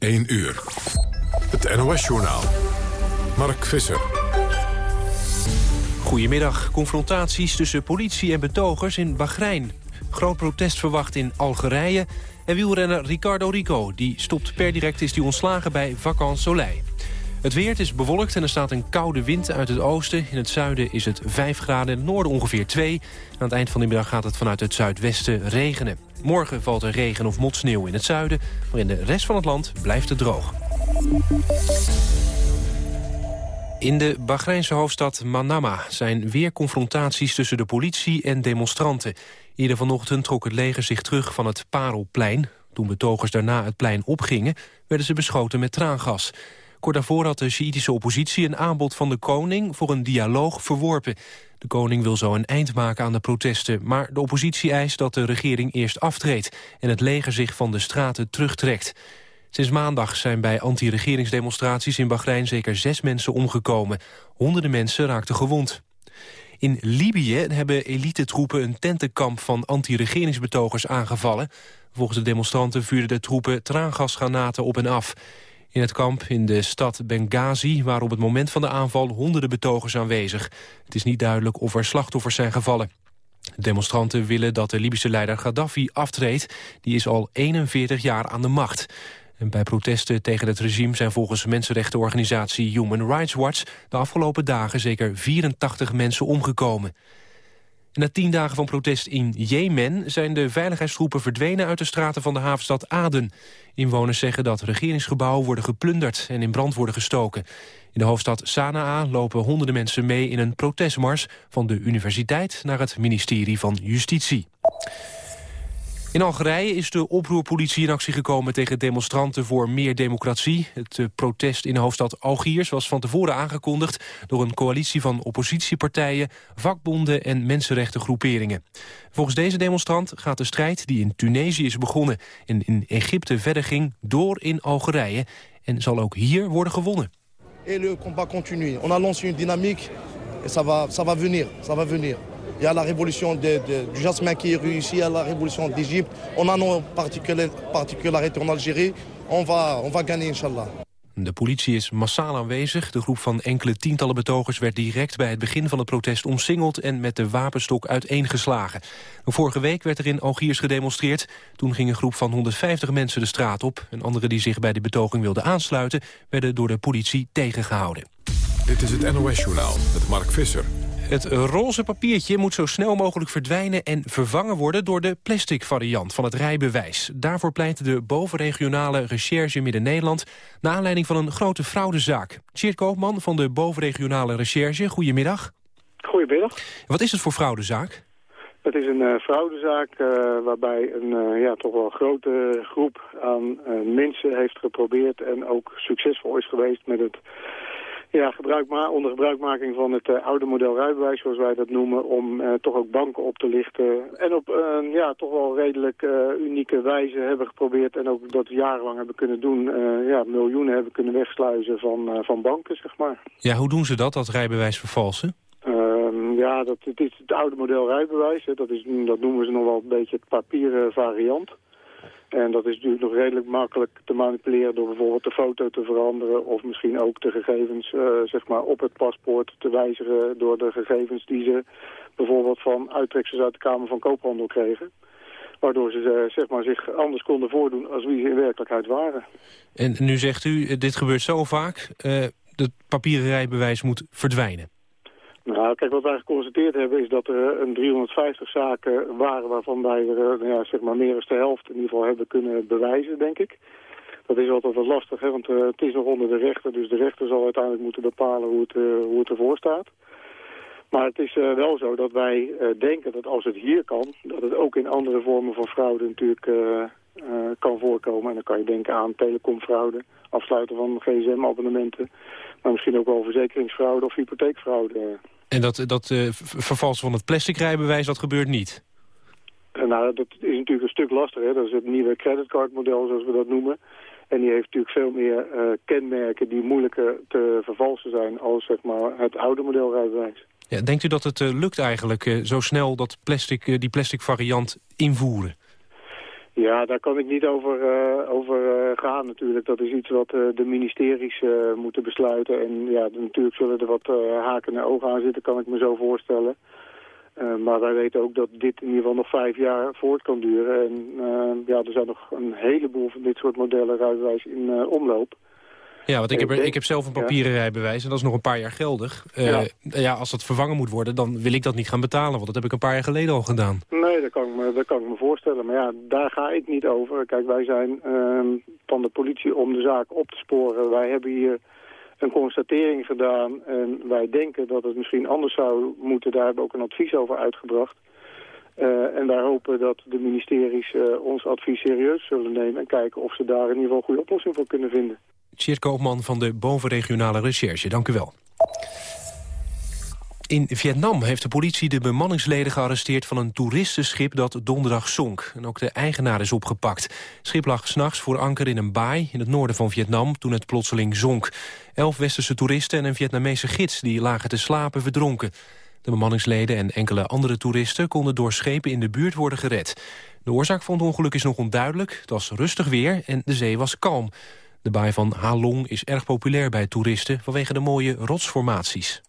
1 uur. Het NOS-journaal. Mark Visser. Goedemiddag. Confrontaties tussen politie en betogers in Bahrein. Groot protest verwacht in Algerije. En wielrenner Ricardo Rico, die stopt per direct is die ontslagen bij Vacances Soleil. Het weer is bewolkt en er staat een koude wind uit het oosten. In het zuiden is het 5 graden, in het noorden ongeveer 2. Aan het eind van de middag gaat het vanuit het zuidwesten regenen. Morgen valt er regen of motsneeuw in het zuiden, maar in de rest van het land blijft het droog. In de Bahreinse hoofdstad Manama zijn weer confrontaties tussen de politie en demonstranten. Eerder vanochtend trok het leger zich terug van het Parelplein. Toen betogers daarna het plein opgingen, werden ze beschoten met traangas. Kort daarvoor had de Sjiitische oppositie een aanbod van de koning voor een dialoog verworpen. De koning wil zo een eind maken aan de protesten, maar de oppositie eist dat de regering eerst aftreedt en het leger zich van de straten terugtrekt. Sinds maandag zijn bij anti-regeringsdemonstraties in Bahrein zeker zes mensen omgekomen. Honderden mensen raakten gewond. In Libië hebben elitetroepen een tentenkamp van anti-regeringsbetogers aangevallen. Volgens de demonstranten vuurden de troepen traangasgranaten op en af. In het kamp in de stad Benghazi waren op het moment van de aanval honderden betogers aanwezig. Het is niet duidelijk of er slachtoffers zijn gevallen. De demonstranten willen dat de Libische leider Gaddafi aftreedt. Die is al 41 jaar aan de macht. En bij protesten tegen het regime zijn volgens mensenrechtenorganisatie Human Rights Watch de afgelopen dagen zeker 84 mensen omgekomen. Na tien dagen van protest in Jemen zijn de veiligheidstroepen verdwenen uit de straten van de havenstad Aden. Inwoners zeggen dat regeringsgebouwen worden geplunderd en in brand worden gestoken. In de hoofdstad Sanaa lopen honderden mensen mee in een protestmars van de universiteit naar het ministerie van Justitie. In Algerije is de oproerpolitie in actie gekomen tegen demonstranten voor meer democratie. Het eh, protest in de hoofdstad Algiers was van tevoren aangekondigd door een coalitie van oppositiepartijen, vakbonden en mensenrechtengroeperingen. Volgens deze demonstrant gaat de strijd die in Tunesië is begonnen en in Egypte verder ging door in Algerije en zal ook hier worden gewonnen. Et le combat continue. On a lancé une dynamique et ça va, ça va venir, ça va venir. Il y a la révolution de, de, du jasmin qui est réussie, il y a la révolution d'Égypte. On a nos particularités en Algérie. On va, on va gagner, Inch'Allah. De politie is massaal aanwezig. De groep van enkele tientallen betogers werd direct bij het begin van het protest omsingeld en met de wapenstok uiteengeslagen. Vorige week werd er in Algiers gedemonstreerd. Toen ging een groep van 150 mensen de straat op. En anderen die zich bij de betoging wilden aansluiten werden door de politie tegengehouden. Dit is het NOS Journaal met Mark Visser. Het roze papiertje moet zo snel mogelijk verdwijnen en vervangen worden door de plastic variant van het rijbewijs. Daarvoor pleit de bovenregionale recherche Midden-Nederland naar aanleiding van een grote fraudezaak. Tjeerd Koopman van de bovenregionale recherche, goedemiddag. Goedemiddag. Wat is het voor fraudezaak? Het is een uh, fraudezaak uh, waarbij een uh, ja, toch wel grote groep aan mensen heeft geprobeerd en ook succesvol is geweest met het ja, gebruik maar, onder gebruikmaking van het uh, oude model rijbewijs, zoals wij dat noemen, om uh, toch ook banken op te lichten. En op een uh, ja, toch wel redelijk unieke wijze hebben geprobeerd en ook dat jarenlang hebben kunnen doen, ja, miljoenen hebben kunnen wegsluizen van, van banken, zeg maar. Ja, hoe doen ze dat, dat rijbewijs vervalsen? Ehm, ja, dat, het is het oude model rijbewijs, hè, dat, is, dat noemen ze nog wel een beetje het papieren variant. En dat is natuurlijk nog redelijk makkelijk te manipuleren door bijvoorbeeld de foto te veranderen of misschien ook de gegevens uh, zeg maar op het paspoort te wijzigen door de gegevens die ze bijvoorbeeld van uittreksels uit de Kamer van Koophandel kregen. Waardoor ze uh, zeg maar, zich anders konden voordoen als wie ze in werkelijkheid waren. En nu zegt u, dit gebeurt zo vaak, uh, papieren rijbewijs moet verdwijnen. Nou, kijk, wat wij geconstateerd hebben is dat er een 350 zaken waren waarvan wij er nou ja, zeg maar meer dan de helft in ieder geval hebben kunnen bewijzen, denk ik. Dat is altijd wat lastig, hè, want uh, het is nog onder de rechter, dus de rechter zal uiteindelijk moeten bepalen hoe het, hoe het ervoor staat. Maar het is wel zo dat wij denken dat als het hier kan, dat het ook in andere vormen van fraude natuurlijk kan voorkomen. En dan kan je denken aan telecomfraude, afsluiten van gsm-abonnementen, maar misschien ook wel verzekeringsfraude of hypotheekfraude. En dat, dat uh, vervalsen van het plastic rijbewijs, dat gebeurt niet? Uh, nou, dat is natuurlijk een stuk lastiger. Dat is het nieuwe creditcardmodel, zoals we dat noemen. En die heeft natuurlijk veel meer uh, kenmerken die moeilijker te vervalsen zijn als zeg maar, het oude model rijbewijs. Ja, denkt u dat het lukt eigenlijk zo snel dat plastic, die plastic variant invoeren? Ja, daar kan ik niet over, uh, over uh, gaan natuurlijk. Dat is iets wat de ministeries moeten besluiten. En ja, natuurlijk zullen er wat haken en ogen aan zitten, kan ik me zo voorstellen. maar wij weten ook dat dit in ieder geval nog vijf jaar voort kan duren. En ja, er zijn nog een heleboel van dit soort modellen rijbewijs in omloop. Ja, want ik heb, ik heb zelf een papieren rijbewijs en dat is nog een paar jaar geldig. Uh, ja. als dat vervangen moet worden, dan wil ik dat niet gaan betalen. Want dat heb ik een paar jaar geleden al gedaan. Nee, dat kan ik me, dat kan ik me voorstellen. Maar ja, daar ga ik niet over. Kijk, wij zijn uh, van de politie om de zaak op te sporen. Wij hebben hier een constatering gedaan en wij denken dat het misschien anders zou moeten. Daar hebben we ook een advies over uitgebracht. Uh, en wij hopen dat de ministeries uh, ons advies serieus zullen nemen... en kijken of ze daar in ieder geval een goede oplossing voor kunnen vinden. Tjeerd Koopman van de Bovenregionale Recherche. Dank u wel. In Vietnam heeft de politie de bemanningsleden gearresteerd... van een toeristenschip dat donderdag zonk. En ook de eigenaar is opgepakt. Het schip lag s'nachts voor anker in een baai in het noorden van Vietnam... toen het plotseling zonk. Elf westerse toeristen en een Vietnamese gids... die lagen te slapen verdronken. De bemanningsleden en enkele andere toeristen... konden door schepen in de buurt worden gered. De oorzaak van het ongeluk is nog onduidelijk. Het was rustig weer en de zee was kalm. De baai van Halong is erg populair bij toeristen vanwege de mooie rotsformaties.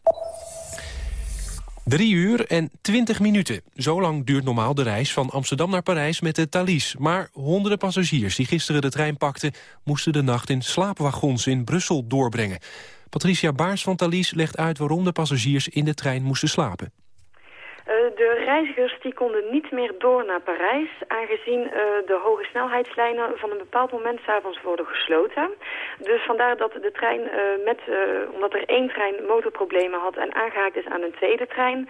Drie uur en twintig minuten. Zo lang duurt normaal de reis van Amsterdam naar Parijs met de Thalys. Maar honderden passagiers die gisteren de trein pakten... moesten de nacht in slaapwagons in Brussel doorbrengen. Patricia Baars van Thalys legt uit waarom de passagiers in de trein moesten slapen. Eh, de reizigers die konden niet meer door naar Parijs... aangezien uh, de hoge snelheidslijnen van een bepaald moment s'avonds worden gesloten. Dus vandaar dat de trein, uh, met, omdat er één trein motorproblemen had... en aangehaakt is aan een tweede trein...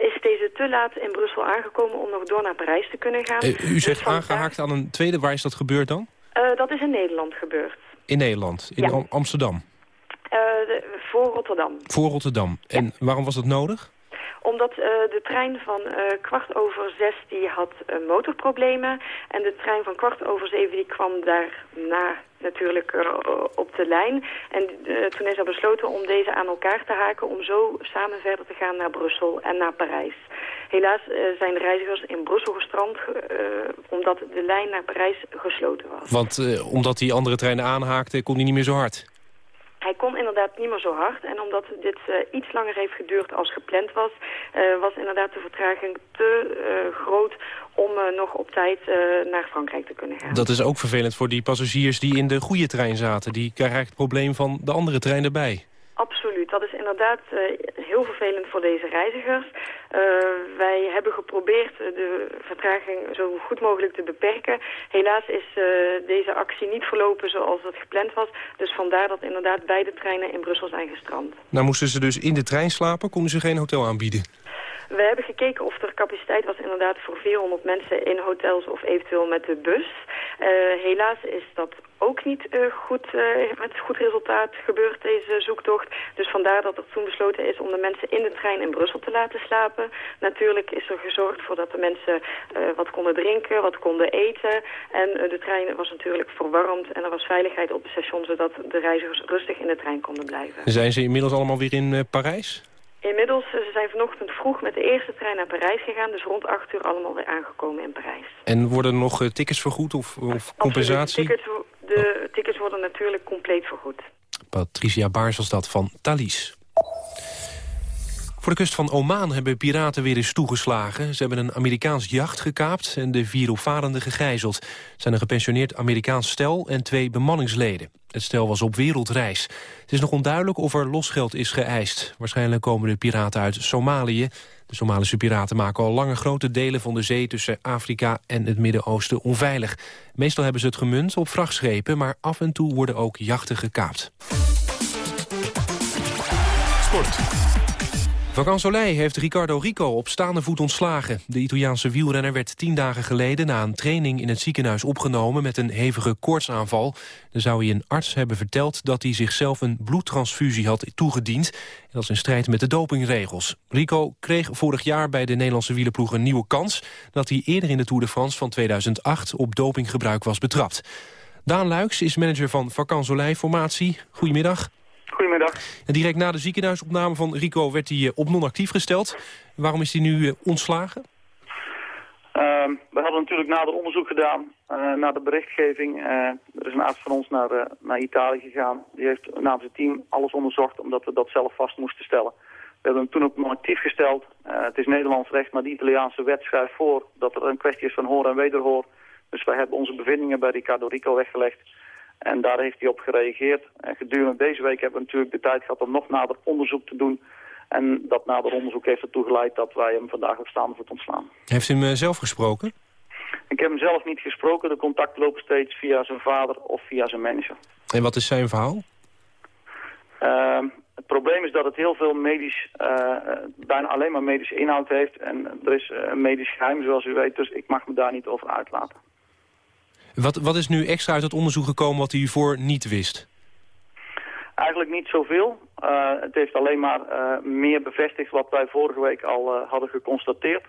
is deze te laat in Brussel aangekomen om nog door naar Parijs te kunnen gaan. u dus zegt aangehaakt aan een tweede, waar is dat gebeurd dan? dat is in Nederland gebeurd. In Nederland, in Amsterdam? De, voor Rotterdam. Voor Rotterdam. En waarom was dat nodig? Omdat uh, de trein van uh, kwart over zes die had uh, motorproblemen. En de trein van kwart over zeven die kwam daarna natuurlijk op de lijn. En toen is er besloten om deze aan elkaar te haken... om zo samen verder te gaan naar Brussel en naar Parijs. Helaas zijn de reizigers in Brussel gestrand... omdat de lijn naar Parijs gesloten was. Want omdat die andere treinen aanhaakten kon die niet meer zo hard? Inderdaad niet meer zo hard. En omdat dit uh, iets langer heeft geduurd als gepland was... Uh, was inderdaad de vertraging te uh, groot om nog op tijd naar Frankrijk te kunnen gaan. Dat is ook vervelend voor die passagiers die in de goede trein zaten. Die krijgen het probleem van de andere trein erbij. Absoluut. Dat is inderdaad uh, heel vervelend voor deze reizigers. Uh, wij hebben geprobeerd de vertraging zo goed mogelijk te beperken. Helaas is uh, deze actie niet verlopen zoals het gepland was. Dus vandaar dat inderdaad beide treinen in Brussel zijn gestrand. Nou moesten ze dus in de trein slapen, konden ze geen hotel aanbieden? We hebben gekeken of er capaciteit was inderdaad voor 400 mensen in hotels of eventueel met de bus. Uh, helaas is dat ook niet uh, goed, uh, met goed resultaat gebeurd, deze zoektocht. Dus vandaar dat er toen besloten is om de mensen in de trein in Brussel te laten slapen. Natuurlijk is er gezorgd voor dat de mensen wat konden drinken, wat konden eten. En de trein was natuurlijk verwarmd en er was veiligheid op het station... zodat de reizigers rustig in de trein konden blijven. Zijn ze inmiddels allemaal weer in Parijs? Inmiddels uh, ze zijn vanochtend vroeg met de eerste trein naar Parijs gegaan. Dus rond 8 uur allemaal weer aangekomen in Parijs. En worden er nog uh, tickets vergoed of, of compensatie? De, tickets, de oh. tickets worden natuurlijk compleet vergoed. Patricia Baars was dat van Thalys. Voor de kust van Oman hebben piraten weer eens toegeslagen. Ze hebben een Amerikaans jacht gekaapt en de vier opvarenden gegijzeld. Het zijn een gepensioneerd Amerikaans stel en twee bemanningsleden. Het stel was op wereldreis. Het is nog onduidelijk of er losgeld is geëist. Waarschijnlijk komen de piraten uit Somalië. De Somalische piraten maken al lange grote delen van de zee... tussen Afrika en het Midden-Oosten onveilig. Meestal hebben ze het gemunt op vrachtschepen... maar af en toe worden ook jachten gekaapt. Sport. Vacan Soleil heeft Ricardo Rico op staande voet ontslagen. De Italiaanse wielrenner werd tien dagen geleden na een training in het ziekenhuis opgenomen met een hevige koortsaanval. Dan zou hij een arts hebben verteld dat hij zichzelf een bloedtransfusie had toegediend. En dat is in strijd met de dopingregels. Rico kreeg vorig jaar bij de Nederlandse wielerploeg een nieuwe kans... dat hij eerder in de Tour de France van 2008 op dopinggebruik was betrapt. Daan Luiks is manager van Vacan Soleil Formatie. Goedemiddag. Goedemiddag. En direct na de ziekenhuisopname van Rico werd hij eh, op non-actief gesteld. Waarom is hij nu eh, ontslagen? Ehm, we hadden natuurlijk nader onderzoek gedaan uh, naar de berichtgeving. Uh, er is een arts van ons naar, uh, naar Italië gegaan. Die heeft namens het team alles onderzocht omdat we dat zelf vast moesten stellen. We hebben hem toen op non-actief gesteld. het is Nederlands recht, maar de Italiaanse wet schrijft voor dat er een kwestie is van hoor en wederhoor. Dus wij hebben onze bevindingen bij Ricardo Rico weggelegd. En daar heeft hij op gereageerd. En gedurende deze week hebben we natuurlijk de tijd gehad om nog nader onderzoek te doen. En dat nader onderzoek heeft ertoe geleid dat wij hem vandaag op staande voet ontslaan. Heeft u hem eh, zelf gesproken? Ik heb hem zelf niet gesproken. De contacten lopen steeds via zijn vader of via zijn manager. En wat is zijn verhaal? Uh, het probleem is dat het heel veel medisch, uh, bijna alleen maar medische inhoud heeft. En er is een medisch geheim, zoals u weet, dus ik mag me daar niet over uitlaten. Wat, wat is nu extra uit het onderzoek gekomen wat u voor niet wist? Eigenlijk niet zoveel. Uh, het heeft alleen maar uh, meer bevestigd wat wij vorige week al uh, hadden geconstateerd.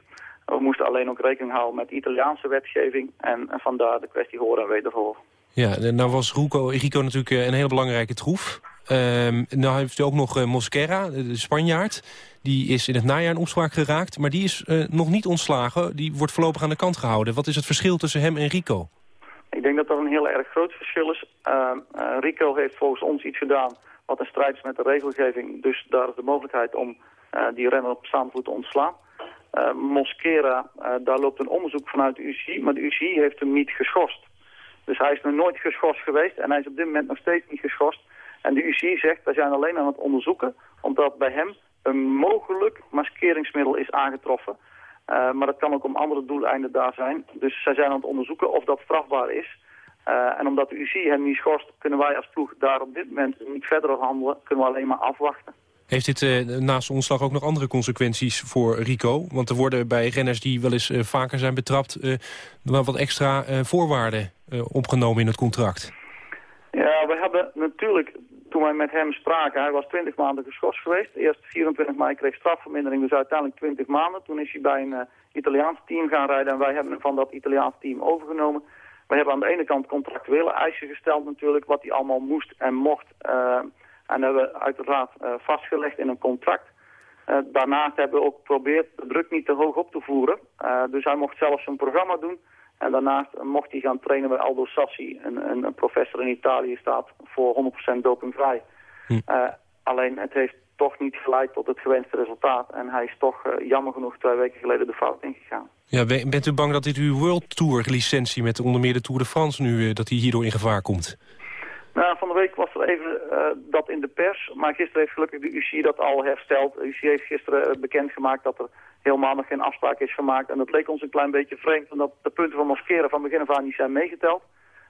We moesten alleen ook rekening houden met Italiaanse wetgeving en, en vandaar de kwestie horen en wederhoor. Ja, nou was Rico, Rico natuurlijk een hele belangrijke troef. Uh, nou heeft u ook nog Mosquera, de Spanjaard. Die is in het najaar in opspraak geraakt, maar die is nog niet ontslagen. Die wordt voorlopig aan de kant gehouden. Wat is het verschil tussen hem en Rico? Ik denk dat dat een heel erg groot verschil is. Uh, uh, Rico heeft volgens ons iets gedaan wat in strijd is met de regelgeving. Dus daar is de mogelijkheid om uh, die renner op staande voet te ontslaan. Mosquera, daar loopt een onderzoek vanuit de UCI, maar de UCI heeft hem niet geschorst. Dus hij is nog nooit geschorst geweest en hij is op dit moment nog steeds niet geschorst. En de UCI zegt, wij zijn alleen aan het onderzoeken, omdat bij hem een mogelijk maskeringsmiddel is aangetroffen. Uh, maar dat kan ook om andere doeleinden daar zijn. Dus zij zijn aan het onderzoeken of dat strafbaar is. Uh, en omdat de UC hem niet schorst, kunnen wij als ploeg daar op dit moment niet verder handelen. Kunnen we alleen maar afwachten. Heeft dit uh, naast ontslag ook nog andere consequenties voor Rico? Want er worden bij renners die wel eens vaker zijn betrapt... wel wat extra voorwaarden opgenomen in het contract. Ja, we hebben natuurlijk toen wij met hem spraken, hij was 20 maanden geschorst geweest. Eerst 24 mei kreeg strafvermindering, dus uiteindelijk 20 maanden. Toen is hij bij een uh, Italiaans team gaan rijden en wij hebben hem van dat Italiaans team overgenomen. We hebben aan de ene kant contractuele eisen gesteld natuurlijk, wat hij allemaal moest en mocht. Uh, en hebben we uiteraard uh, vastgelegd in een contract. daarnaast hebben we ook geprobeerd de druk niet te hoog op te voeren. dus hij mocht zelf zijn programma doen. En daarnaast mocht hij gaan trainen bij Aldo Sassi, een, een, professor in Italië, staat voor 100% dopingvrij. Hm. Uh, alleen het heeft toch niet geleid tot het gewenste resultaat. En hij is toch uh, jammer genoeg twee weken geleden de fout ingegaan. Ja, bent u bang dat dit uw World Tour licentie met onder meer de Tour de France nu, uh, dat hij hierdoor in gevaar komt? Nou, van de week was er even dat in de pers, maar gisteren heeft gelukkig de UCI dat al hersteld. De UCI heeft gisteren bekendgemaakt dat er helemaal nog geen afspraak is gemaakt. En dat leek ons een klein beetje vreemd, omdat de punten van Mosquera van begin af aan niet zijn meegeteld.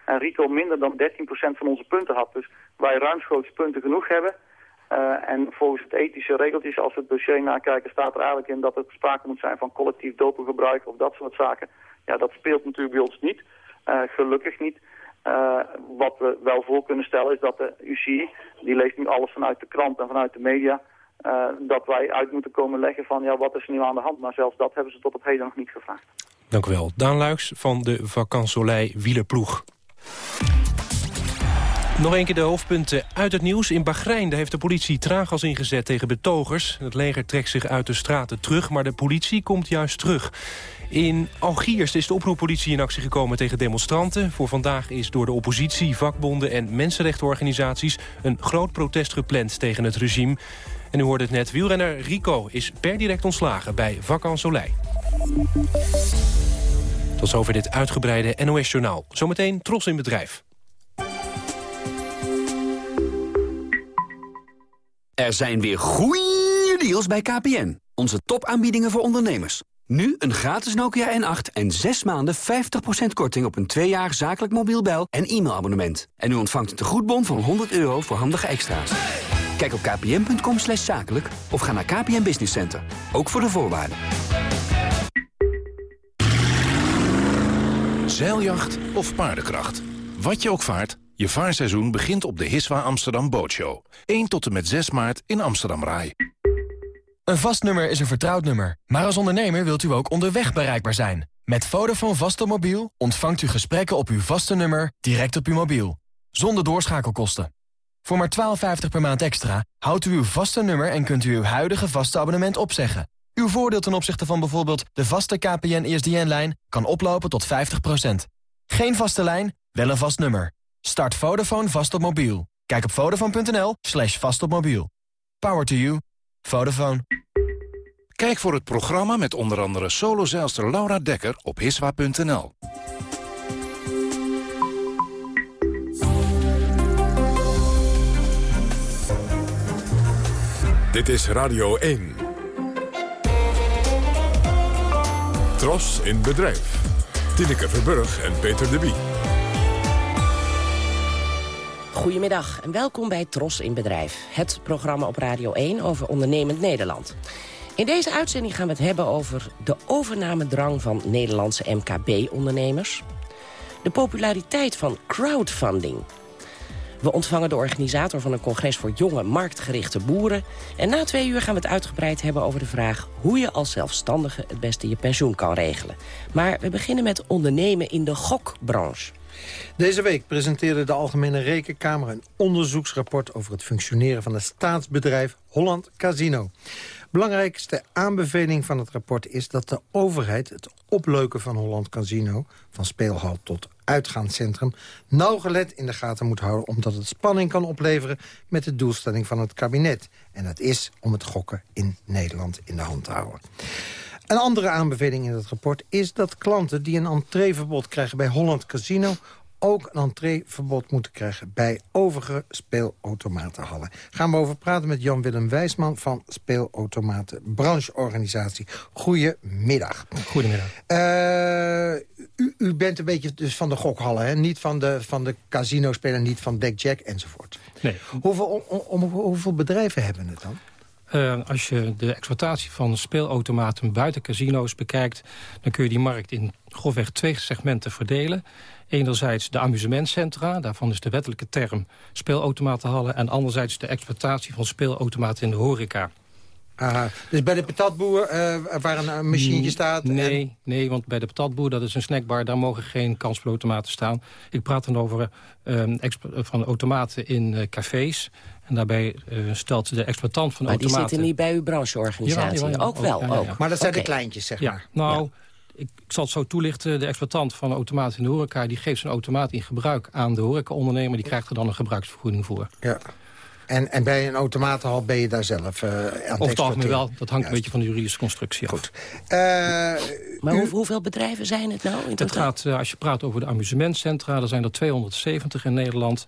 En Rico minder dan 13% van onze punten had. Dus wij ruimschoots punten genoeg hebben. Uh, en volgens het ethische regeltjes, als we het dossier nakijken, staat er eigenlijk in dat er sprake moet zijn van collectief dopinggebruik of dat soort zaken. Ja, dat speelt natuurlijk bij ons niet. Gelukkig niet. Uh, wat we wel voor kunnen stellen is dat de UCI, die leest nu alles vanuit de krant en vanuit de media, uh, dat wij uit moeten komen leggen van ja, wat is er nu aan de hand. Maar zelfs dat hebben ze tot op heden nog niet gevraagd. Dank u wel. Daan Luiks van de Vacansoleil Wielerploeg. Nog een keer de hoofdpunten uit het nieuws. In Bahrein heeft de politie traaggas ingezet tegen betogers. Het leger trekt zich uit de straten terug, maar de politie komt juist terug. In Algiers is de oproeppolitie in actie gekomen tegen demonstranten. Voor vandaag is door de oppositie, vakbonden en mensenrechtenorganisaties... een groot protest gepland tegen het regime. En u hoorde het net, wielrenner Rico is per direct ontslagen bij Vacan Soleil. Tot zover dit uitgebreide NOS-journaal. Zometeen Tros in bedrijf. Er zijn weer goeie deals bij KPN. Onze topaanbiedingen voor ondernemers. Nu een gratis Nokia N8 en 6 maanden 50% korting op een 2 jaar zakelijk mobiel bel- en e-mailabonnement. En u ontvangt een tegoedbon van 100 euro voor handige extra's. Kijk op kpn.com slash zakelijk of ga naar KPN Business Center. Ook voor de voorwaarden. Zeiljacht of paardenkracht. Wat je ook vaart, je vaarseizoen begint op de Hiswa Amsterdam Bootshow. 1 tot en met 6 maart in Amsterdam Rai. Een vast nummer is een vertrouwd nummer. Maar als ondernemer wilt u ook onderweg bereikbaar zijn. Met Vodafone Vaste Mobiel ontvangt u gesprekken op uw vaste nummer direct op uw mobiel. Zonder doorschakelkosten. Voor maar 12,50 per maand extra houdt u uw vaste nummer en kunt u uw huidige vaste abonnement opzeggen. Uw voordeel ten opzichte van bijvoorbeeld de vaste KPN-ESDN-lijn kan oplopen tot 50%. Geen vaste lijn, wel een vast nummer. Start Vodafone vast op mobiel. Kijk op vodafone.nl slash vast op mobiel. Power to you. Vodafone. Kijk voor het programma met onder andere solozeilster Laura Dekker op hiswa.nl. Dit is Radio 1. Tros in bedrijf. Tineke Verburg en Peter de Wie. Goedemiddag en welkom bij Tros in Bedrijf. Het programma op Radio 1 over ondernemend Nederland. In deze uitzending gaan we het hebben over de overnamedrang van Nederlandse MKB-ondernemers. De populariteit van crowdfunding. We ontvangen de organisator van een congres voor jonge marktgerichte boeren. En na twee uur gaan we het uitgebreid hebben over de vraag... hoe je als zelfstandige het beste je pensioen kan regelen. Maar we beginnen met ondernemen in de gokbranche. Deze week presenteerde de Algemene Rekenkamer een onderzoeksrapport... over het functioneren van het staatsbedrijf Holland Casino. Belangrijkste aanbeveling van het rapport is dat de overheid... het opleuken van Holland Casino, van speelhal tot uitgaanscentrum... nauwgelet in de gaten moet houden... omdat het spanning kan opleveren met de doelstelling van het kabinet. En dat is om het gokken in Nederland in de hand te houden. Een andere aanbeveling in het rapport is dat klanten die een entreeverbod krijgen bij Holland Casino ook een entreeverbod moeten krijgen bij overige speelautomatenhallen. Gaan we over praten met Jan-Willem Wijsman van Speelautomaten Brancheorganisatie. Goedemiddag. Goedemiddag. Uh, u, u, bent een beetje dus van de gokhallen, hè? niet van de, van de casino-speler, niet van blackjack enzovoort. Nee. Hoeveel, om, om, hoeveel bedrijven hebben het dan? Uh, als je de exploitatie van speelautomaten buiten casino's bekijkt... dan kun je die markt in grofweg twee segmenten verdelen. Enerzijds de amusementcentra, daarvan is de wettelijke term speelautomatenhallen... en anderzijds de exploitatie van speelautomaten in de horeca. Aha. Dus bij de patatboer, uh, waar een machientje staat? Nee, en... nee, want bij de patatboer, dat is een snackbar... daar mogen geen kansspelautomaten staan. Ik praat dan over uh, van automaten in uh, cafés. En daarbij stelt de exploitant van maar automaten... Maar die zitten niet bij uw brancheorganisatie? Ja, ja, ja, ook wel? Ja, ook. Maar dat zijn okay. de kleintjes, zeg maar. Nou, ik, ik, zal het zo toelichten. De exploitant van automaat in de horeca... die geeft zijn automaat in gebruik aan de horecaondernemer. Die krijgt er dan een gebruiksvergoeding voor. Ja. En, en bij een automatenhal ben je daar zelf uh, aan Of het algemeen wel. Dat hangt een beetje van de juridische constructie af. Goed. Uh, maar hoe, hoeveel bedrijven zijn het nou in Het gaat, uh, als je praat over de amusementcentra... er zijn er 270 in Nederland.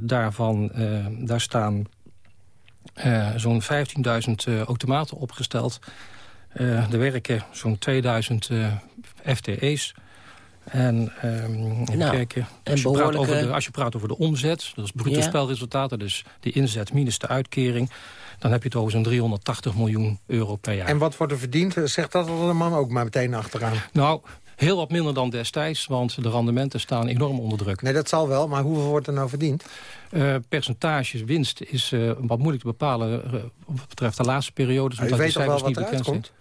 daarvan daar staan zo'n 15.000 automaten opgesteld... Uh, er werken zo'n 2000 uh, FTE's. En um, nou, kijken, als, je behoorlijke... praat over de, als je praat over de omzet, dat is bruto ja. spelresultaten, dus de inzet minus de uitkering, dan heb je het over zo'n 380 miljoen euro per jaar. En wat wordt er verdiend? Zegt dat man ook maar meteen achteraan? Nou, heel wat minder dan destijds, want de rendementen staan enorm onder druk. Nee, dat zal wel, maar hoeveel wordt er nou verdiend? Uh, percentages winst is uh, wat moeilijk te bepalen uh, wat betreft de laatste periodes. Nou, omdat weet de toch wel cijfers wat niet bekend komt?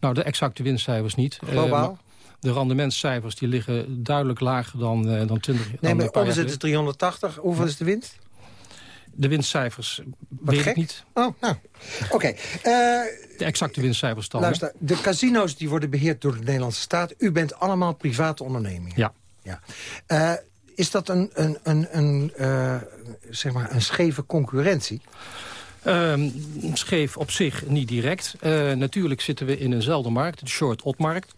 Nou, de exacte winstcijfers niet. Globaal? De rendementscijfers die liggen duidelijk lager dan, uh, dan 20 Nee, maar omzet is 380. Hoeveel is de winst? De winstcijfers Wat weet gek. ik niet. Oh, nou, oké. Okay. Uh, de exacte winstcijfers dan. Luister, de casino's die worden beheerd door de Nederlandse staat. U bent allemaal private ondernemingen. Ja. ja. Uh, is dat een, een, een, een, zeg maar een scheve concurrentie? Um, scheef op zich niet direct. Natuurlijk zitten we in eenzelfde markt, de short-op-markt.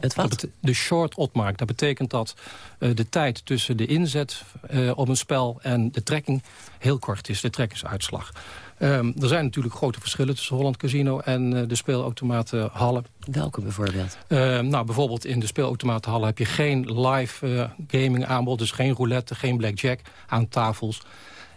Het wat? De short-op-markt. Dat betekent dat uh, de tijd tussen de inzet uh, op een spel en de trekking heel kort is. De trekkingsuitslag. Um, er zijn natuurlijk grote verschillen tussen Holland Casino en uh, de speelautomatenhallen. Welke bijvoorbeeld? Uh, nou, bijvoorbeeld in de speelautomatenhallen heb je geen live uh, gaming aanbod. Dus geen roulette, geen blackjack aan tafels.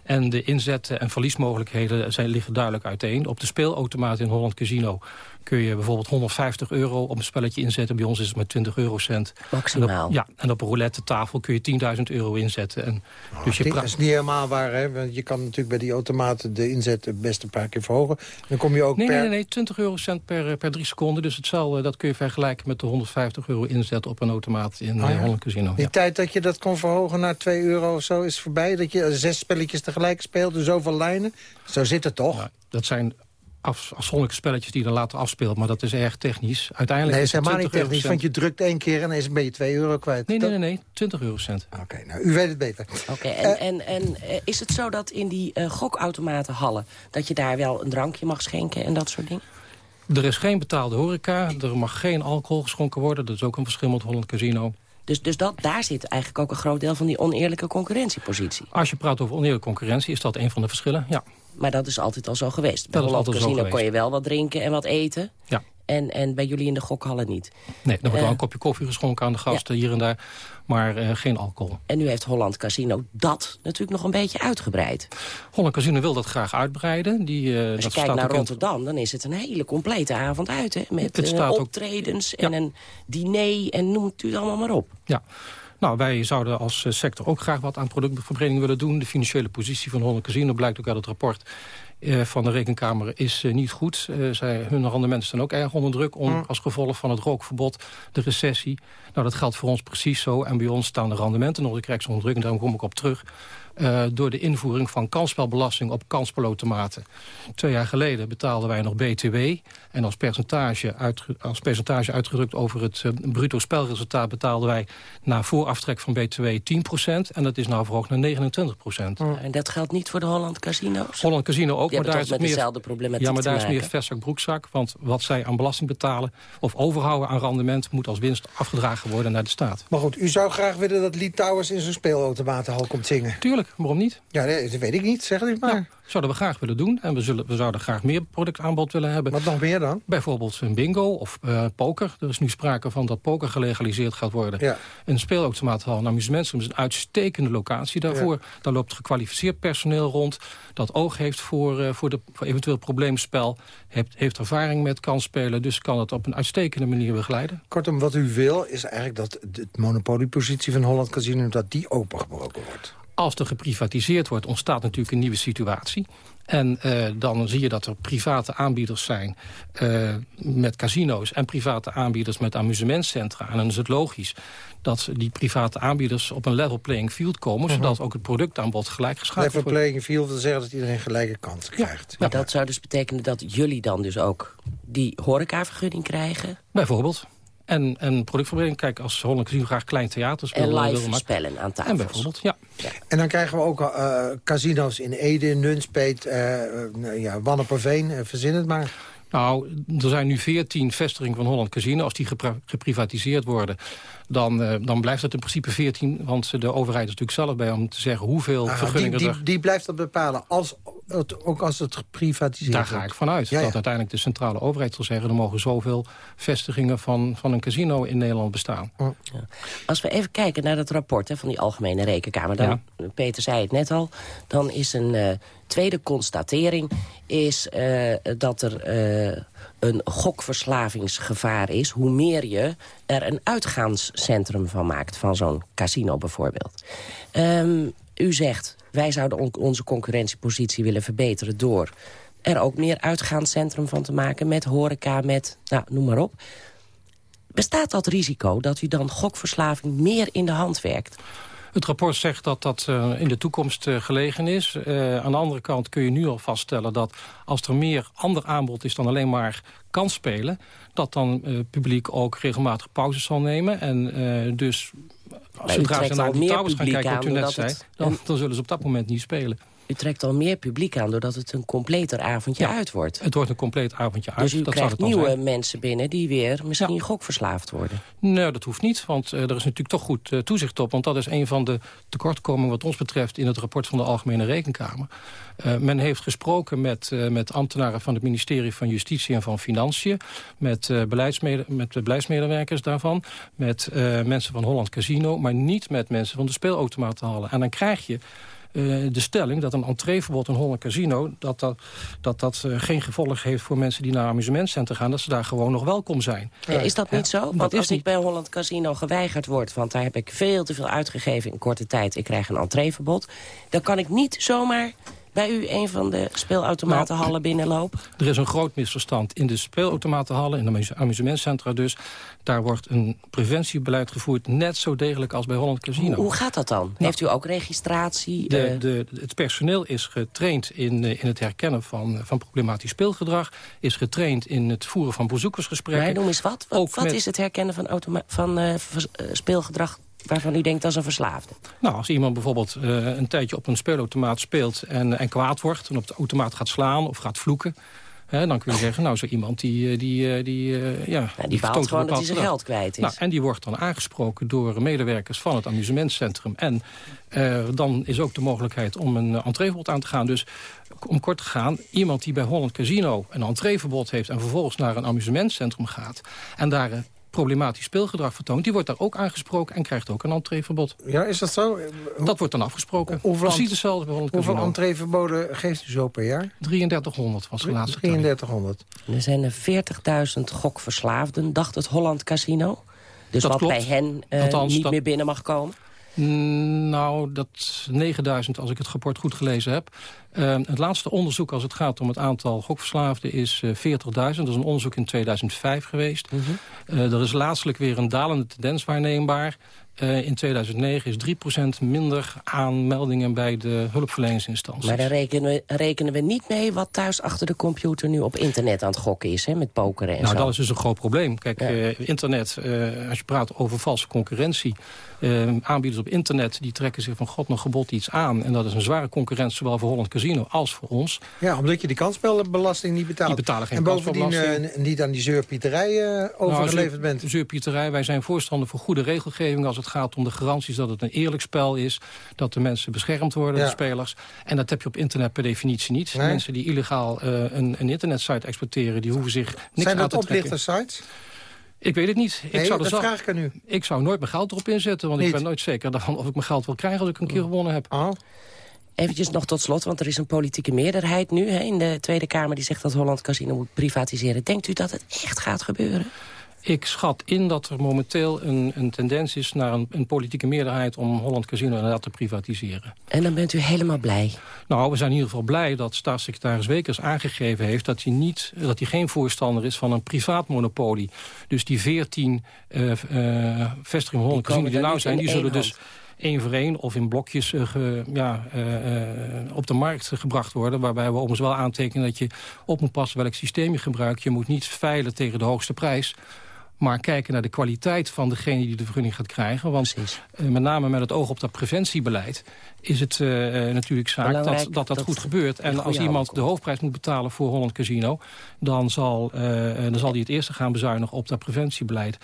En de inzetten en verliesmogelijkheden zijn, liggen duidelijk uiteen. Op de speelautomaat in Holland Casino kun je bijvoorbeeld 150 euro op een spelletje inzetten. Bij ons is het met 20 eurocent. Maximaal. En op, ja, en op een roulette tafel kun je 10.000 euro inzetten. En oh, dus je dat is niet helemaal waar, hè? Want je kan natuurlijk bij die automaten de inzet het best een paar keer verhogen. Dan kom je ook nee, per... Nee, nee, 20 eurocent per, per drie seconden. Dus hetzelfde, dat kun je vergelijken met de 150 euro inzet op een automaat in oh, ja. Holland Casino. Die ja. tijd dat je dat kon verhogen naar 2 euro of zo is voorbij? Dat je zes spelletjes tegelijk speelt en zoveel lijnen? Zo zit het toch? Ja, dat zijn af, afzonderlijke spelletjes die je dan later afspeelt. Maar dat is erg technisch. Uiteindelijk Nee, is maar niet 20 technisch, want je drukt één keer en dan is- ben je 2 euro kwijt. Nee, nee, nee, nee, 20 eurocent. Oké, nou, u weet het beter. Oké, en, en, en eh, is het zo dat in die eh, gokautomatenhallen... dat je daar wel een drankje mag schenken en dat soort dingen? Er is geen betaalde horeca, er mag geen alcohol geschonken worden. Dat is ook een verschil met Holland Casino. Dus, dus dat, daar zit eigenlijk ook een groot deel van die oneerlijke concurrentiepositie. Als je praat over oneerlijke concurrentie, is dat een van de verschillen, ja. Maar dat is altijd al zo geweest. Bij Dat Holland Casino kon je wel wat drinken en wat eten. Ja. En, en bij jullie in de gokhallen niet. Nee, dan wordt wel Eh, een kopje koffie geschonken aan de gasten hier en daar. Maar eh, geen alcohol. En nu heeft Holland Casino dat natuurlijk nog een beetje uitgebreid. Holland Casino wil dat graag uitbreiden. Die, eh, Als je dat kijkt staat naar in- Rotterdam, dan is het een hele complete avond uit. Hè? Met Het eh, ook- optredens en een diner en noem het u allemaal maar op. Ja. Nou, wij zouden als eh, sector ook graag wat aan productverbreding willen doen. De financiële positie van Holland Casino blijkt ook uit het rapport eh, van de Rekenkamer is eh, niet goed. Zij, hun rendementen staan ook erg onder druk om, Mm. als gevolg van het rookverbod, de recessie. Nou, dat geldt voor ons precies zo. En bij ons staan de rendementen nog eens onder druk. En daarom kom ik op terug. Eh, door de invoering van kansspelbelasting op kansspelautomaten. Twee jaar geleden betaalden wij nog BTW. En als percentage, uitge- als percentage uitgedrukt over het eh, bruto spelresultaat... betaalden wij na vooraftrek van BTW 10%. En dat is nou verhoogd naar 29%. En dat geldt niet voor de Holland Casino's? Holland Casino ook, Die maar daar is het met meer... dezelfde problematiek Ja, maar daar is meer vestzak broekzak. Want wat zij aan belasting betalen of overhouden aan rendement... moet als winst afgedragen worden naar de staat. Maar goed, u zou graag willen dat Lee Towers in zijn speelautomatenhal komt zingen. Tuurlijk, waarom niet? Ja, nee, dat weet ik niet, zeg het maar. Zouden we graag willen doen. En we, zullen, we zouden graag meer productaanbod willen hebben. Wat nog meer dan? Bijvoorbeeld een bingo of eh, poker. Er is nu sprake van dat poker gelegaliseerd gaat worden. Ja. Een speelautomaathal, een amusementscentrum is een uitstekende locatie daarvoor. Daar loopt gekwalificeerd personeel rond. Dat oog heeft voor, eh, voor, de, voor eventueel probleemspel. Heeft, heeft ervaring met kansspelen. Dus kan het op een uitstekende manier begeleiden. Kortom, wat u wil is eigenlijk dat de monopoliepositie van Holland Casino... dat die opengebroken wordt. Als er geprivatiseerd wordt, ontstaat natuurlijk een nieuwe situatie. En eh, dan zie je dat er private aanbieders zijn eh, met casino's... en private aanbieders met amusementscentra. En dan is het logisch dat die private aanbieders op een level playing field komen... zodat ook het productaanbod gelijk geschakeld Level wordt. playing field wil zeggen dat iedereen gelijke kansen krijgt. Maar dat zou dus betekenen dat jullie dan dus ook die horecavergunning krijgen... Bijvoorbeeld. En, en productverbreding, kijk, als Holland Casino graag klein theater speelt... en dan live willen we maar- spellen aan tafel. En bijvoorbeeld, ja. En dan krijgen we ook eh, casino's in Ede, Nunspeet, nou ja, Wanneperveen, eh, verzin het maar. Nou, er zijn nu 14 vestigingen van Holland Casino. Als die geprivatiseerd worden, dan, eh, dan blijft het in principe 14. Want de overheid is natuurlijk zelf bij om te zeggen hoeveel Ah, die, vergunningen die, er... die blijft dat bepalen, als, het- ook als het geprivatiseerd Daar wordt. ga ik vanuit. Ja, ja. Dat uiteindelijk de centrale overheid zal zeggen... er mogen zoveel vestigingen van, van een casino in Nederland bestaan. Als we even kijken naar dat rapport hè, van die Algemene Rekenkamer... dan, Peter zei het net al, dan is een eh, tweede constatering... is eh, dat er eh, een gokverslavingsgevaar is... hoe meer je er een uitgaanscentrum van maakt, van zo'n casino bijvoorbeeld. Ehm, u zegt, wij zouden on- onze concurrentiepositie willen verbeteren... door er ook meer uitgaanscentrum van te maken met horeca, met, nou, noem maar op... Bestaat dat risico dat u dan gokverslaving meer in de hand werkt? Het rapport zegt dat dat eh, in de toekomst eh, gelegen is. Eh, aan de andere kant kun je nu al vaststellen dat als er meer ander aanbod is dan alleen maar kansspelen, dat dan eh, publiek ook regelmatig pauzes zal nemen. En dus zodra ze naar meer towers gaan kijken, wat u net zei, het- dan, dan zullen ze op dat moment niet spelen. U trekt al meer publiek aan doordat het een completer avondje uit wordt. Het wordt een compleet avondje uit. Dus u dat krijgt nieuwe zijn. mensen binnen die weer misschien gokverslaafd worden. Nee, dat hoeft niet, want eh, er is natuurlijk toch goed eh, toezicht op. Want dat is een van de tekortkomingen wat ons betreft... in het rapport van de Algemene Rekenkamer. Eh, men heeft gesproken met, met ambtenaren van het ministerie van Justitie en van Financiën... met, beleidsmede met de beleidsmedewerkers daarvan... met mensen van Holland Casino... maar niet met mensen van de speelautomatenhallen. En dan krijg je de stelling dat een entreeverbod in Holland Casino... dat dat, dat, dat eh, geen gevolg heeft voor mensen die naar amusementcentra gaan... dat ze daar gewoon nog welkom zijn. Ja, is dat niet zo? dat Want is als ik niet. bij Holland Casino geweigerd word... want daar heb ik veel te veel uitgegeven in korte tijd... ik krijg een entreeverbod... dan kan ik niet zomaar bij u een van de speelautomatenhallen Nou, binnenlopen? Er is een groot misverstand. In de speelautomatenhallen, in de amusementcentra dus... daar wordt een preventiebeleid gevoerd net zo degelijk als bij Holland Casino. Hoe, gaat dat dan? Heeft u ook registratie? De, eh, de, het personeel is getraind in, eh, in het herkennen van, van problematisch speelgedrag... is getraind in het voeren van bezoekersgesprekken. maar noem eens wat. Wat, Ook wat met- is het herkennen van, van eh, eh, speelgedrag waarvan u denkt dat is een verslaafde? Nou, als iemand bijvoorbeeld eh, een tijdje op een speelautomaat speelt... En, en kwaad wordt en op de automaat gaat slaan of gaat vloeken... Hè, dan kun je zeggen, nou, zo iemand die... eh, die, eh, die, eh, ja, die baalt gewoon dat hij zijn geld kwijt is. Nou, en die wordt dan aangesproken door medewerkers van het amusementcentrum. En eh, dan is ook de mogelijkheid om een entreeverbod aan te gaan. Dus om kort te gaan, iemand die bij Holland Casino een entreeverbod heeft... en vervolgens naar een amusementcentrum gaat... en daar problematisch speelgedrag vertoont... die wordt daar ook aangesproken en krijgt ook een entreeverbod. Ja, is dat zo? Dat wordt dan afgesproken. Hoeveel Precies hetzelfde bij Hoeveel entreeverboden geeft u zo per jaar? 3300 was de laatste telling. 3300. Er zijn er 40.000 gokverslaafden, dacht het Holland Casino. Dus Dat wat klopt. bij hen eh, Althans, niet dat- meer binnen mag komen. Mm, Nou, dat is 9000 als ik het rapport goed gelezen heb. Eh, het laatste onderzoek als het gaat om het aantal gokverslaafden is eh, 40.000. Dat is een onderzoek in 2005 geweest. Eh, er is laatstelijk weer een dalende tendens waarneembaar. Eh, in 2009 is 3% minder aanmeldingen bij de hulpverleningsinstanties. Maar daar rekenen we, rekenen we niet mee wat thuis achter de computer nu op internet aan het gokken is, hè, met pokeren en Nou, zo. dat is dus een groot probleem. Kijk, eh, internet, eh, als je praat over valse concurrentie... eh, aanbieders op internet die trekken zich van god nog gebod iets aan. En dat is een zware concurrentie, zowel voor Holland Casino als voor ons. Ja, omdat je die kansspelbelasting niet betaalt. Die betalen geen en bovendien eh, niet aan die zeurpieterij eh, overgeleverd Nou, bent. Zuur- Zuurpieterij, wij zijn voorstander voor goede regelgeving... als het gaat om de garanties dat het een eerlijk spel is... dat de mensen beschermd worden, Ja. de spelers. En dat heb je op internet per definitie niet. Nee. Mensen die illegaal een, een internetsite exploiteren... die hoeven zich niks Zijn aan dat te trekken. oplichtersites? Ik weet het niet. Nee, ik zou dat vraag ik aan u. Ik zou nooit mijn geld erop inzetten, want Niet? ik ben nooit zeker daarvan of ik mijn geld wil krijgen als ik een keer gewonnen heb. Oh. Eventjes nog tot slot, want er is een politieke meerderheid nu hè, in de Tweede Kamer... die zegt dat Holland Casino moet privatiseren. Denkt u dat het echt gaat gebeuren? Ik schat in dat er momenteel een, een tendens is naar een, een politieke meerderheid om Holland Casino inderdaad te privatiseren. En dan bent u helemaal blij. Nou, we zijn in ieder geval blij dat staatssecretaris Wekers aangegeven heeft... dat hij, niet, dat hij geen voorstander is van een privaat monopolie. Dus die veertien uh, uh, vestigingen Holland Casino die er nou zijn... die zullen dus één voor één of in blokjes uh, ge, ja, uh, op de markt gebracht worden. Waarbij we overigens wel aantekenen dat je op moet passen welk systeem je gebruikt. Je moet niet veilen tegen de hoogste prijs maar kijken naar de kwaliteit van degene die de vergunning gaat krijgen. Want uh, met name met het oog op dat preventiebeleid is het uh, natuurlijk zaak dat dat, dat dat, goed gebeurt. En als iemand de hoofdprijs moet betalen voor Holland Casino... dan zal, uh, dan zal die het eerste gaan bezuinigen op dat preventiebeleid.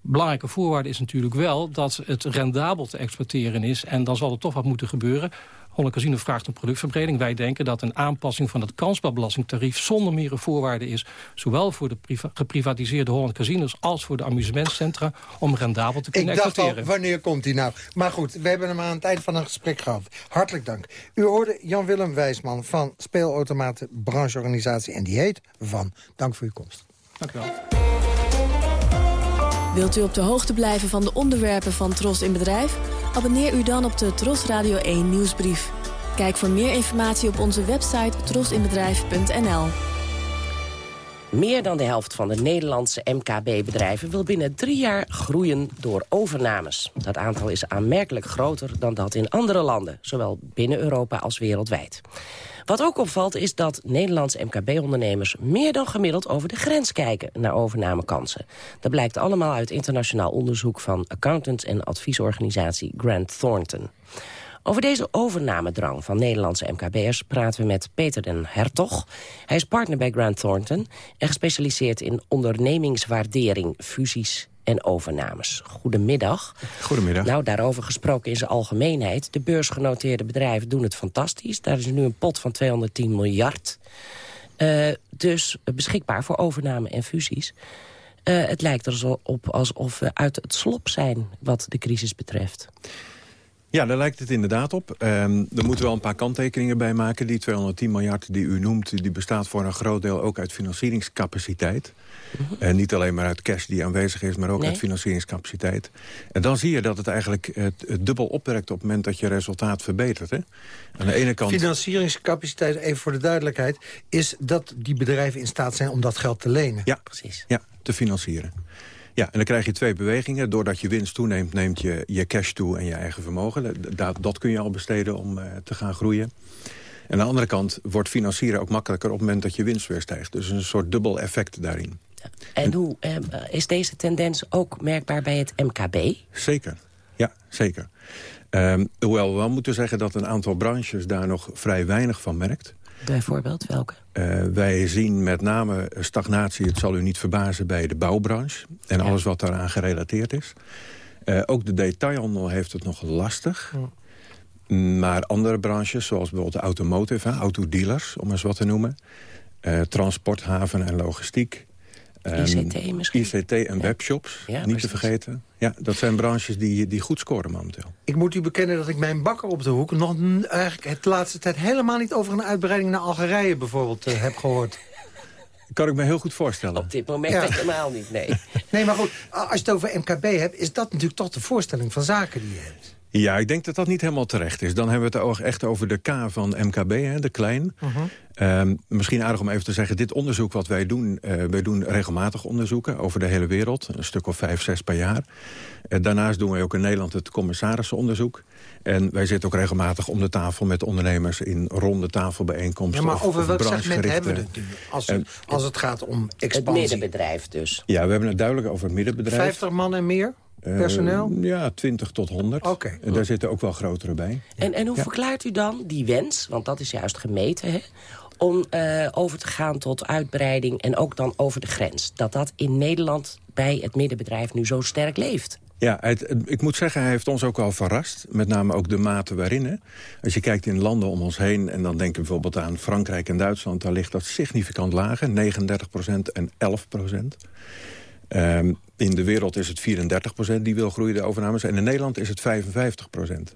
Belangrijke voorwaarde is natuurlijk wel dat het rendabel te exploiteren is. En dan zal er toch wat moeten gebeuren. Holland Casino vraagt een productverbreding. Wij denken dat een aanpassing van het kansspelbelastingtarief... zonder meer een voorwaarde is, zowel voor de geprivatiseerde Holland Casinos... als voor de amusementcentra, om rendabel te kunnen Ik dacht al, wanneer komt die nou? Maar goed, we hebben hem aan het eind van een gesprek gehad. Hartelijk dank. U hoorde Jan-Willem Wijsman van Speelautomaten Brancheorganisatie... en die heet Van. Dank voor uw komst. Dank u wel. Wilt u op de hoogte blijven van de onderwerpen van Tros in Bedrijf? Abonneer u dan op de Tros Radio 1 nieuwsbrief. Kijk voor meer informatie op onze website trosinbedrijf.nl. Meer dan de helft van de Nederlandse MKB-bedrijven wil binnen drie jaar groeien door overnames. Dat aantal is aanmerkelijk groter dan dat in andere landen, zowel binnen Europa als wereldwijd. Wat ook opvalt is dat Nederlandse MKB-ondernemers meer dan gemiddeld over de grens kijken naar overnamekansen. Dat blijkt allemaal uit internationaal onderzoek van accountants en adviesorganisatie Grant Thornton. Over deze overnamedrang van Nederlandse MKB'ers praten we met Peter den Hertog. Hij is partner bij Grant Thornton en gespecialiseerd in ondernemingswaardering, fusies en overnames. Goedemiddag. Goedemiddag. Nou, daarover gesproken in zijn algemeenheid. De beursgenoteerde bedrijven doen het fantastisch. Daar is nu een pot van 210 miljard. Uh, dus beschikbaar voor overname en fusies. Uh, het lijkt erop alsof we uit het slop zijn wat de crisis betreft. Ja, daar lijkt het inderdaad op. Um, er moeten wel een paar kanttekeningen bij maken. Die 210 miljard die u noemt, die bestaat voor een groot deel ook uit financieringscapaciteit. En niet alleen maar uit cash die aanwezig is, maar ook uit financieringscapaciteit. En dan zie je dat het eigenlijk het, dubbel opwerkt op het moment dat je resultaat verbetert. Hè? Aan de ene kant... Financieringscapaciteit, even voor de duidelijkheid... is dat die bedrijven in staat zijn om dat geld te lenen. Ja, precies. Ja, te financieren. Ja, en dan krijg je twee bewegingen. Doordat je winst toeneemt, neemt je je cash toe en je eigen vermogen. Dat, dat kun je al besteden om uh, te gaan groeien. En aan de andere kant wordt financieren ook makkelijker... op het moment dat je winst weer stijgt. Dus een soort dubbel effect daarin. En hoe eh, is deze tendens ook merkbaar bij het MKB? Zeker, ja, zeker. Um, hoewel we wel moeten zeggen dat een aantal branches daar nog vrij weinig van merkt. Bijvoorbeeld, welke? Uh, wij zien met name stagnatie, het zal u niet verbazen, bij de bouwbranche. En alles wat daaraan gerelateerd is. Uh, ook de detailhandel heeft het nog lastig. Maar andere branches, zoals bijvoorbeeld de automotive, autodealers, om eens wat te noemen. Uh, transport, haven en logistiek. ICT ehm, misschien? ICT en webshops, niet te vergeten. Ja, dat zijn branches die, die goed scoren momenteel. Ik moet u bekennen dat ik mijn bakker op de hoek... nog eigenlijk het laatste tijd helemaal niet over een uitbreiding naar Algerije bijvoorbeeld uh, heb gehoord. Kan ik me heel goed voorstellen. Op dit moment helemaal niet, nee. nee, maar goed, als je het over MKB hebt... is dat natuurlijk toch de voorstelling van zaken die je hebt. Ja, ik denk dat dat niet helemaal terecht is. Dan hebben we het echt over de K van MKB, hè, de klein. Uh misschien aardig om even te zeggen, dit onderzoek wat wij doen... Uh, wij doen regelmatig onderzoeken over de hele wereld. Een stuk of vijf, zes per jaar. Uh, daarnaast doen wij ook in Nederland het commissarissenonderzoek. En wij zitten ook regelmatig om de tafel met ondernemers... in ronde tafelbijeenkomsten. Ja, maar over welk segment hebben we het nu? Als, het, als het gaat om expansie. Het middenbedrijf dus. Ja, we hebben het duidelijk over het middenbedrijf. 50 man en meer? Eh, Personeel? ja, 20 tot 100. Oké. En daar zitten ook wel grotere bij. En, en hoe verklaart u dan die wens, want dat is juist gemeten... Hè, om uh, over te gaan tot uitbreiding en ook dan over de grens? Dat dat in Nederland bij het middenbedrijf nu zo sterk leeft? Ja, het, ik moet zeggen, hij heeft ons ook wel verrast. Met name ook de mate waarin. Hè. Als je kijkt in landen om ons heen... en dan denk je bijvoorbeeld aan Frankrijk en Duitsland... daar ligt dat significant lager, 39% en 11 Um, in de wereld is het 34% die wil groeien, de overnames. En in Nederland is het 55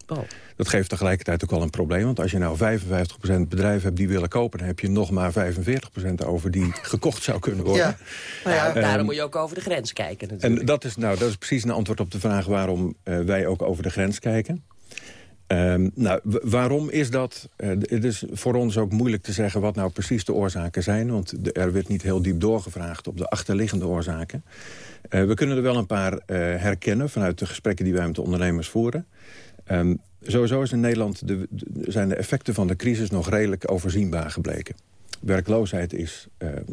Oh. Dat geeft tegelijkertijd ook wel een probleem. Want als je nou 55% bedrijven hebt die willen kopen... dan heb je nog maar 45% over die gekocht zou kunnen worden. Ja. Nou ja, daarom ehm, moet je ook over de grens kijken natuurlijk. En dat is, nou, dat is precies een antwoord op de vraag... waarom uh, wij ook over de grens kijken. Um, nou, waarom is dat? Uh, het is voor ons ook moeilijk te zeggen wat nou precies de oorzaken zijn. Want er werd niet heel diep doorgevraagd op de achterliggende oorzaken. Uh, we kunnen er wel een paar uh, herkennen vanuit de gesprekken die wij met de ondernemers voeren. Um, sowieso is in Nederland de, de, zijn de effecten van de crisis nog redelijk overzienbaar gebleken. Werkloosheid is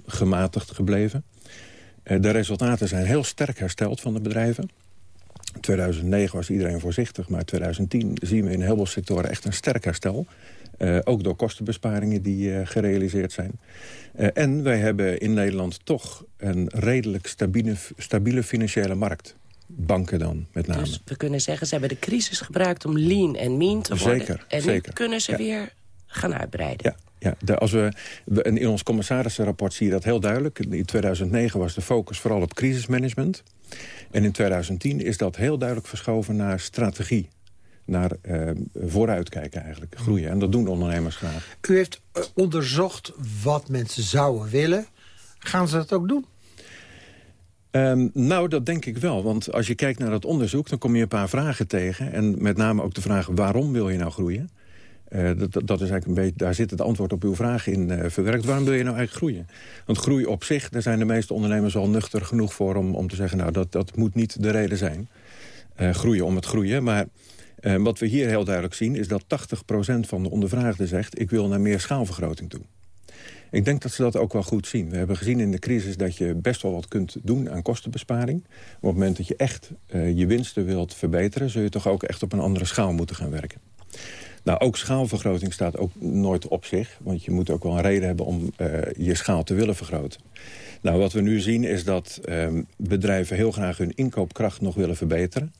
gematigd gebleven. de resultaten zijn heel sterk hersteld van de bedrijven. 2009 was iedereen voorzichtig, maar 2010 zien we in heel veel sectoren echt een sterk herstel. Uh, ook door kostenbesparingen die uh, gerealiseerd zijn. Uh, en wij hebben in Nederland toch een redelijk stabiele, stabiele financiële markt. Banken dan, met name. Dus we kunnen zeggen, ze hebben de crisis gebruikt om lean en mean te worden. Zeker, en zeker. nu kunnen ze weer gaan uitbreiden. Ja, ja, de, als we, in ons commissarissenrapport zie je dat heel duidelijk. In 2009 was de focus vooral op crisismanagement. En in 2010 is dat heel duidelijk verschoven naar strategie. Naar uh, vooruitkijken eigenlijk, groeien. En dat doen de ondernemers graag. U heeft uh, onderzocht wat mensen zouden willen. Gaan ze dat ook doen? Um, nou, dat denk ik wel. Want als je kijkt naar dat onderzoek, dan kom je een paar vragen tegen. En met name ook de vraag, waarom wil je nou groeien? Uh, dat, dat, is eigenlijk een beetje, daar zit het antwoord op uw vraag in uh, verwerkt. Waarom wil je nou eigenlijk groeien? Want groei op zich, daar zijn de meeste ondernemers al nuchter genoeg voor... om, om te zeggen, nou, dat, dat moet niet de reden zijn. Uh, groeien om het groeien. Maar wat we hier heel duidelijk zien... is dat 80% van de ondervraagden zegt... ik wil naar meer schaalvergroting toe. Ik denk dat ze dat ook wel goed zien. We hebben gezien in de crisis dat je best wel wat kunt doen aan kostenbesparing. Maar op het moment dat je echt je winsten wilt verbeteren... zul je toch ook echt op een andere schaal moeten gaan werken. Nou, ook schaalvergroting staat ook nooit op zich. Want je moet ook wel een reden hebben om uh, je schaal te willen vergroten. Nou, wat we nu zien is dat uh, bedrijven heel graag hun inkoopkracht nog willen verbeteren.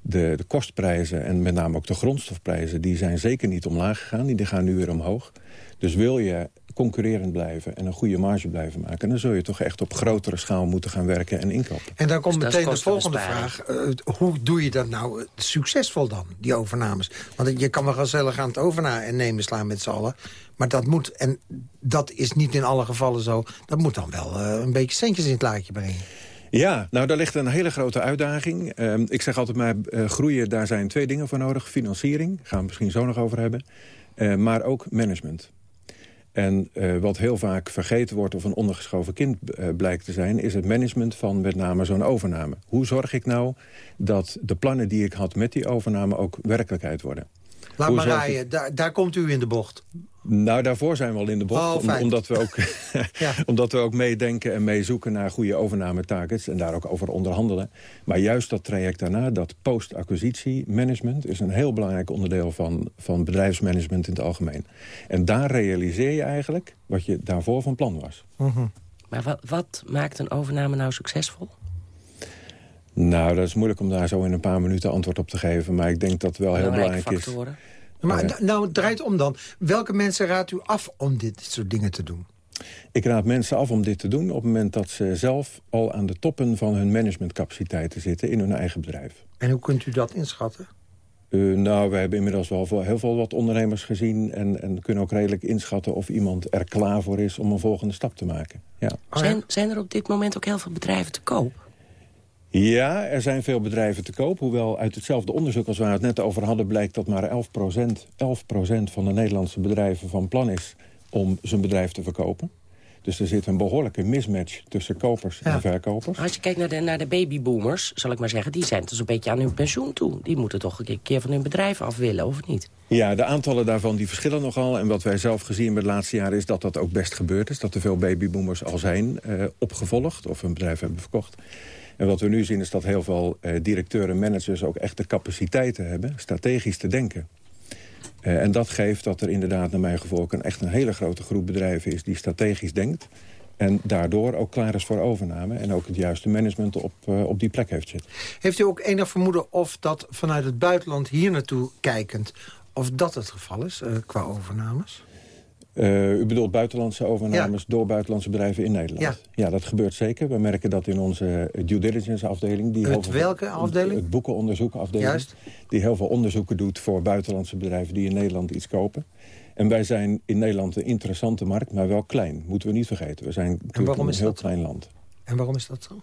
De, de, kostprijzen en met name ook de grondstofprijzen... die zijn zeker niet omlaag gegaan, die gaan nu weer omhoog. Dus wil je concurrerend blijven... en een goede marge blijven maken... dan zul je toch echt op grotere schaal moeten gaan werken en inkopen. En dan komt dus meteen de volgende vraag. Eh, hoe doe je dat nou eh, succesvol dan, die overnames? Want je kan wel gezellig aan het overnemen slaan met z'n allen. Maar dat moet, en dat is niet in alle gevallen zo... dat moet dan wel uh, een beetje centjes in het laadje brengen. Ja, nou daar ligt een hele grote uitdaging. Uh, ik zeg altijd maar, uh, groeien, daar zijn twee dingen voor nodig. Financiering, daar gaan we misschien zo nog over hebben. Uh, maar ook management. En uh, wat heel vaak vergeten wordt of een ondergeschoven kind uh, blijkt te zijn... is het management van met name zo'n overname. Hoe zorg ik nou dat de plannen die ik had met die overname ook werkelijkheid worden? Laat maar rijden, ik... daar, daar komt u in de bocht. Nou, daarvoor zijn we al in de bocht. Oh, omdat, we ook, ja. omdat we ook meedenken en meezoeken naar goede overnametargets. En daar ook over onderhandelen. Maar juist dat traject daarna, dat post-acquisitie management... is een heel belangrijk onderdeel van, van bedrijfsmanagement in het algemeen. En daar realiseer je eigenlijk wat je daarvoor van plan was. Mm -hmm. Maar wat, wat maakt een overname nou succesvol? Nou, dat is moeilijk om daar zo in een paar minuten antwoord op te geven. Maar ik denk dat het wel heel belangrijk factoren. is... Maar uh, nou, het draait om dan. Welke mensen raadt u af om dit soort dingen te doen? Ik raad mensen af om dit te doen op het moment dat ze zelf al aan de toppen van hun managementcapaciteiten zitten in hun eigen bedrijf. En hoe kunt u dat inschatten? Uh, nou, we hebben inmiddels wel heel veel wat ondernemers gezien... En, en kunnen ook redelijk inschatten of iemand er klaar voor is om een volgende stap te maken. Ja. Zijn, zijn er op dit moment ook heel veel bedrijven te koop? Ja, er zijn veel bedrijven te koop. Hoewel uit hetzelfde onderzoek als waar we het net over hadden... blijkt dat maar 11 11% van de Nederlandse bedrijven van plan is... om zijn bedrijf te verkopen. Dus er zit een behoorlijke mismatch tussen kopers ja. en verkopers. Als je kijkt naar de, naar de babyboomers, zal ik maar zeggen... die zijn dus een beetje aan hun pensioen toe. Die moeten toch een keer van hun bedrijf af willen, of niet? Ja, de aantallen daarvan die verschillen nogal. En wat wij zelf gezien hebben de laatste jaren is dat dat ook best gebeurd is. Dat er veel babyboomers al zijn uh, opgevolgd of hun bedrijf hebben verkocht. En wat we nu zien is dat heel veel uh, directeuren en managers ook echt de capaciteiten hebben... strategisch te denken. Uh, en dat geeft dat er inderdaad, naar mijn gevoel... een echt een hele grote groep bedrijven is die strategisch denkt... en daardoor ook klaar is voor overname... en ook het juiste management op, uh, op die plek heeft zitten. Heeft u ook enig vermoeden of dat vanuit het buitenland hier naartoe kijkend... of dat het geval is qua overnames? Uh, u bedoelt buitenlandse overnames ja. door buitenlandse bedrijven in Nederland? Ja. ja, dat gebeurt zeker. We merken dat in onze due diligence afdeling. Die het welke afdeling? Het boekenonderzoek afdeling. Juist. Die heel veel onderzoeken doet voor buitenlandse bedrijven die in Nederland iets kopen. En wij zijn in Nederland een interessante markt, maar wel klein. Moeten we niet vergeten. We zijn natuurlijk een heel klein land. En waarom is dat zo?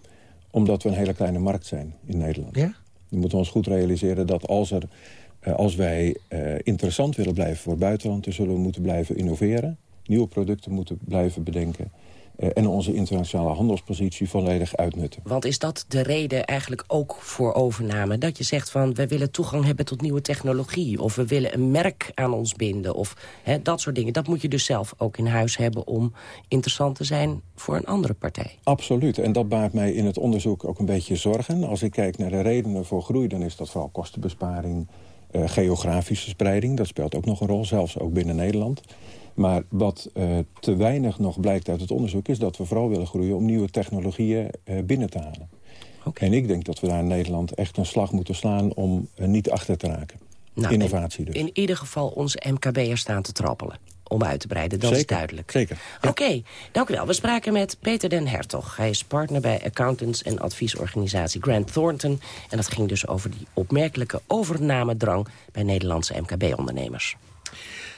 Omdat we een hele kleine markt zijn in Nederland. Ja? We moeten ons goed realiseren dat als er als wij uh, interessant willen blijven voor het buitenland... dan zullen we moeten blijven innoveren, nieuwe producten moeten blijven bedenken... Uh, en onze internationale handelspositie volledig uitnutten. Want is dat de reden eigenlijk ook voor overname? Dat je zegt van, we willen toegang hebben tot nieuwe technologie... of we willen een merk aan ons binden, of hè, dat soort dingen. Dat moet je dus zelf ook in huis hebben om interessant te zijn voor een andere partij. Absoluut, en dat baart mij in het onderzoek ook een beetje zorgen. Als ik kijk naar de redenen voor groei, dan is dat vooral kostenbesparing... Uh, geografische spreiding, dat speelt ook nog een rol, zelfs ook binnen Nederland. Maar wat uh, te weinig nog blijkt uit het onderzoek... is dat we vooral willen groeien om nieuwe technologieën uh, binnen te halen. Okay. En ik denk dat we daar in Nederland echt een slag moeten slaan... om niet achter te raken. Nou, Innovatie dus. In ieder geval onze MKB'ers staan te trappelen om uit te breiden. Dat zeker, is duidelijk. Zeker. Ja. Oké, okay, dank u wel. We spraken met Peter den Hertog. Hij is partner bij accountants- en adviesorganisatie Grant Thornton. En dat ging dus over die opmerkelijke overnamedrang... bij Nederlandse MKB-ondernemers.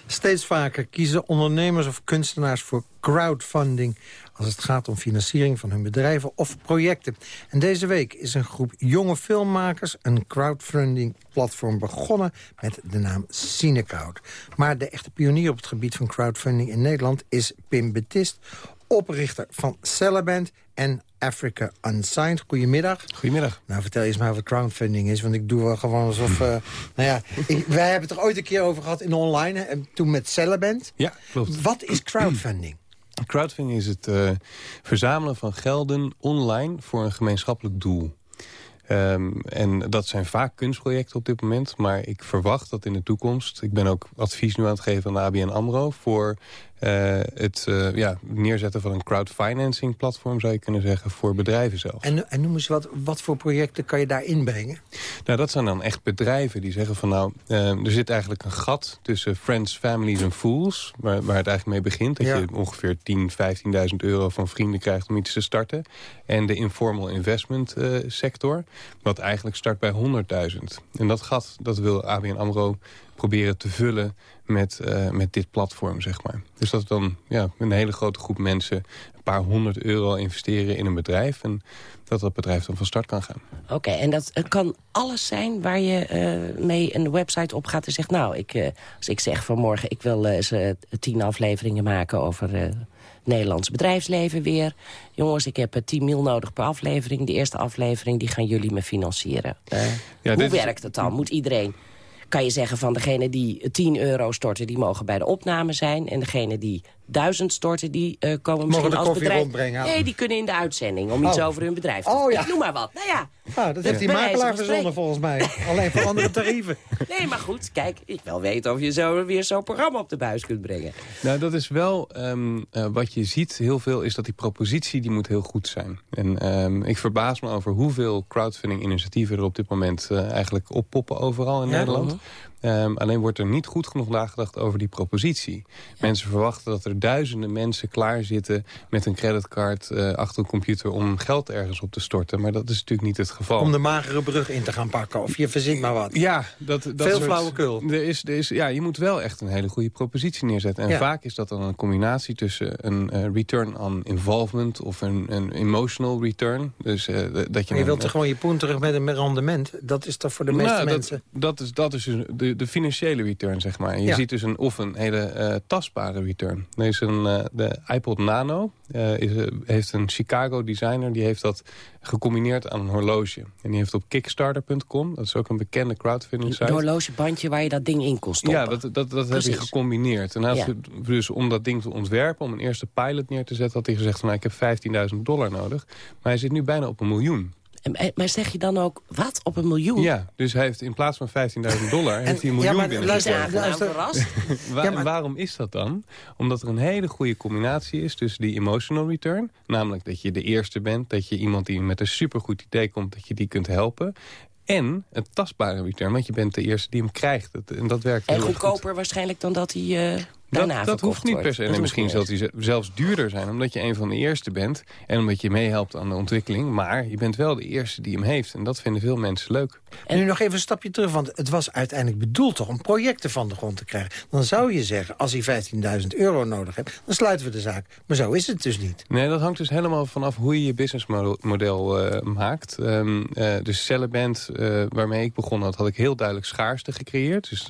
Steeds vaker kiezen ondernemers of kunstenaars voor crowdfunding... als het gaat om financiering van hun bedrijven of projecten. En deze week is een groep jonge filmmakers... een crowdfunding-platform begonnen met de naam Cinecrowd. Maar de echte pionier op het gebied van crowdfunding in Nederland... is Pim Betist, oprichter van Celeband en Africa Unsigned. Goedemiddag. Goedemiddag. Nou, vertel eens maar wat crowdfunding is, want ik doe wel gewoon alsof... Uh, nou ja, ik, wij hebben het er ooit een keer over gehad in online, hè, toen met Celeband. Ja, klopt. Wat is crowdfunding? Crowdfunding is het uh, verzamelen van gelden online voor een gemeenschappelijk doel. Um, en dat zijn vaak kunstprojecten op dit moment. Maar ik verwacht dat in de toekomst... ik ben ook advies nu aan het geven aan de ABN AMRO... voor eh, het eh, ja, neerzetten van een crowdfinancing platform... zou je kunnen zeggen, voor bedrijven zelf. En, en noem eens wat, wat voor projecten kan je daar inbrengen? Nou, dat zijn dan echt bedrijven die zeggen van... nou, eh, er zit eigenlijk een gat tussen friends, families en fools... waar, waar het eigenlijk mee begint. Dat Ja. je ongeveer 10, 15.000 euro van vrienden krijgt om iets te starten. En de informal investment sector, wat eigenlijk start bij 100.000. En dat gat, dat wil ABN AMRO proberen te vullen met, eh, met dit platform, zeg maar. Dus dat dan ja, een hele grote groep mensen een paar honderd euro investeren in een bedrijf... en dat dat bedrijf dan van start kan gaan. Oké, en dat kan alles zijn waar je eh, mee een website op gaat en zegt... nou, ik, eh, als ik zeg vanmorgen, ik wil eens tien afleveringen maken over... Nederlands bedrijfsleven weer. Jongens, ik heb eh, 10 mil nodig per aflevering. Die eerste aflevering, die gaan jullie me financieren. Ja, hoe dit is- werkt het dan? Moet iedereen... Kan je zeggen van degene die 10 euro storten... die mogen bij de opname zijn. En degene die 1000 storten, die eh, komen misschien de als koffie bedrijf... rondbrengen. Nee, die kunnen in de uitzending om iets Oh. over hun bedrijf te Oh, ja. Ik noem maar wat. Nou ja, Nou, dat heeft die makelaar verzonnen volgens mij. Alleen voor andere tarieven. Nee, maar goed, kijk, ik wil weten of je zo weer zo'n programma op de buis kunt brengen. Nou, dat is wel ehm, eh, wat je ziet heel veel, is dat die propositie die moet heel goed zijn. En ehm, ik verbaas me over hoeveel crowdfunding-initiatieven er op dit moment eh, eigenlijk oppoppen overal in Ja. Nederland. Ehm, alleen wordt er niet goed genoeg nagedacht over die propositie. Mensen verwachten dat er duizenden mensen klaar zitten met een creditcard eh, achter een computer om geld ergens op te storten. Maar dat is natuurlijk niet het geval. Om de magere brug in te gaan pakken. Of je verzint maar wat. Ja, dat, dat Veel soort- flauwekul. Er is, er is, ja, je moet wel echt een hele goede propositie neerzetten. En Ja. vaak is dat dan een combinatie tussen een eh, return on involvement... of een, een emotional return. Dus, eh, dat je, Maar je wilt toch gewoon je poen terug met een rendement? Dat is toch voor de meeste nou, mensen... Dat, dat is, dat is dus de, de financiële return, zeg maar. En je Ja. ziet dus een, of een hele eh, tastbare return. Er is een, eh, de iPod Nano eh, is, heeft een Chicago designer... die heeft dat gecombineerd aan een horloge. En die heeft op kickstarter.com... dat is ook een bekende crowdfunding site... Een horlogebandje waar je dat ding in kon stoppen. Ja, dat, dat, dat heb hij gecombineerd. En hij Ja. dus om dat ding te ontwerpen, om een eerste pilot neer te zetten... had hij gezegd van nou, ik heb 15.000 dollar nodig. Maar hij zit nu bijna op een miljoen. En- en- Maar zeg je dan ook, wat, op een miljoen? Ja, dus hij heeft in plaats van 15.000 dollar heeft hij een miljoen maar binnen. luister, luister. verrast. Waar- Ja, maar- Waarom is dat dan? Omdat er een hele goede combinatie is tussen die emotional return. Namelijk dat je de eerste bent, dat je iemand die met een supergoed idee komt... dat je die kunt helpen. En het tastbare return, want je bent de eerste die hem krijgt. En dat werkt En goed. goedkoper waarschijnlijk dan dat hij eh daarna Dat, dat hoeft niet per se. En misschien hij ze- zelfs duurder zijn... omdat je een van de eerste bent en omdat je meehelpt aan de ontwikkeling. Maar je bent wel de eerste die hem heeft. En dat vinden veel mensen leuk. En nu nog even een stapje terug, want het was uiteindelijk bedoeld toch... om projecten van de grond te krijgen. Dan zou je zeggen, als hij 15.000 euro nodig hebt... dan sluiten we de zaak. Maar zo is het dus niet. Nee, dat hangt dus helemaal vanaf hoe je je businessmodel eh, maakt. Ehm eh dus Celleband, eh, waarmee ik begon had, had ik heel duidelijk schaarste gecreëerd. Dus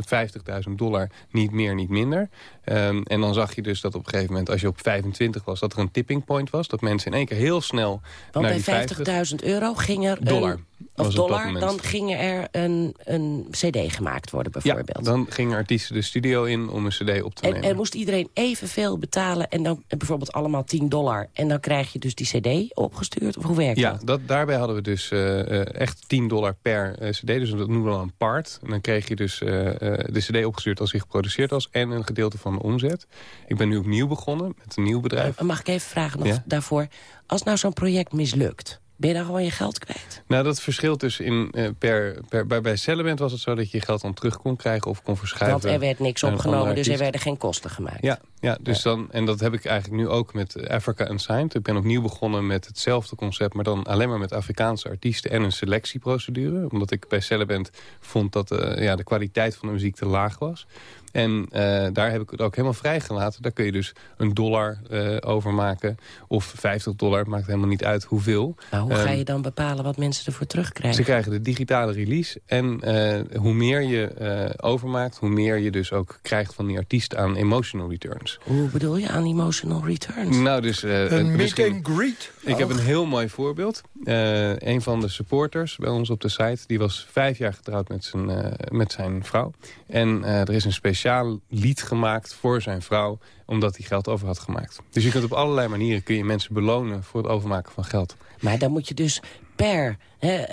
50.000 dollar, niet meer, niet minder. Ehm, en dan zag je dus dat op een gegeven moment, als je op 25 was... dat er een tipping point was, dat mensen in één keer heel snel Want naar die bij 50... 50.000 euro ging er Dollar. een, of dat dollar, dan ging er een, een cd gemaakt worden bijvoorbeeld. Ja, dan gingen artiesten de studio in om een cd op te En, nemen. en moest iedereen evenveel betalen en dan bijvoorbeeld allemaal 10 dollar... en dan krijg je dus die cd opgestuurd? Of hoe werkt Ja, dat? dat, daarbij hadden we dus eh, eh, echt 10 dollar per eh, cd. Dus dat noemen we dan een part. En dan kreeg je dus de cd opgestuurd als hij geproduceerd was... en een gedeelte van de omzet. Ik ben nu opnieuw begonnen met een nieuw bedrijf. Mag ik even vragen nog Ja. daarvoor? Als nou zo'n project mislukt, ben je gewoon je geld kwijt? Nou, dat verschilt dus in, eh, per, per... Bij, bij was het zo dat je je geld dan terug kon krijgen... of kon verschuiven. Want er werd niks opgenomen, dus er werden geen kosten gemaakt. Ja, ja, dus Dan, en dat heb ik eigenlijk nu ook met Africa Unsigned. Ik ben opnieuw begonnen met hetzelfde concept... maar dan alleen maar met Afrikaanse artiesten en een selectieprocedure. Omdat ik bij Celleband vond dat eh, ja, de kwaliteit van de muziek te laag was. En eh, daar heb ik het ook helemaal vrijgelaten. Daar kun je dus een dollar eh over maken. Of 50 dollar, maakt helemaal niet uit hoeveel. Maar hoe ga Ehm, je dan bepalen wat mensen ervoor terugkrijgen? ze krijgen de digitale release. En eh, hoe meer je eh, overmaakt, hoe meer je dus ook krijgt van die artiest aan emotional returns. Hoe bedoel je aan emotional returns? Nou, dus... eh, Een meet and greet. Ik Oh. heb een heel mooi voorbeeld. Eh, een van de supporters bij ons op de site... die was vijf jaar getrouwd met zijn, eh, met zijn vrouw. En eh, er is een speciaal lied gemaakt voor zijn vrouw... omdat hij geld over had gemaakt. Dus je kunt op allerlei manieren kun je mensen belonen... voor het overmaken van geld. Maar dan moet je dus per... Hè,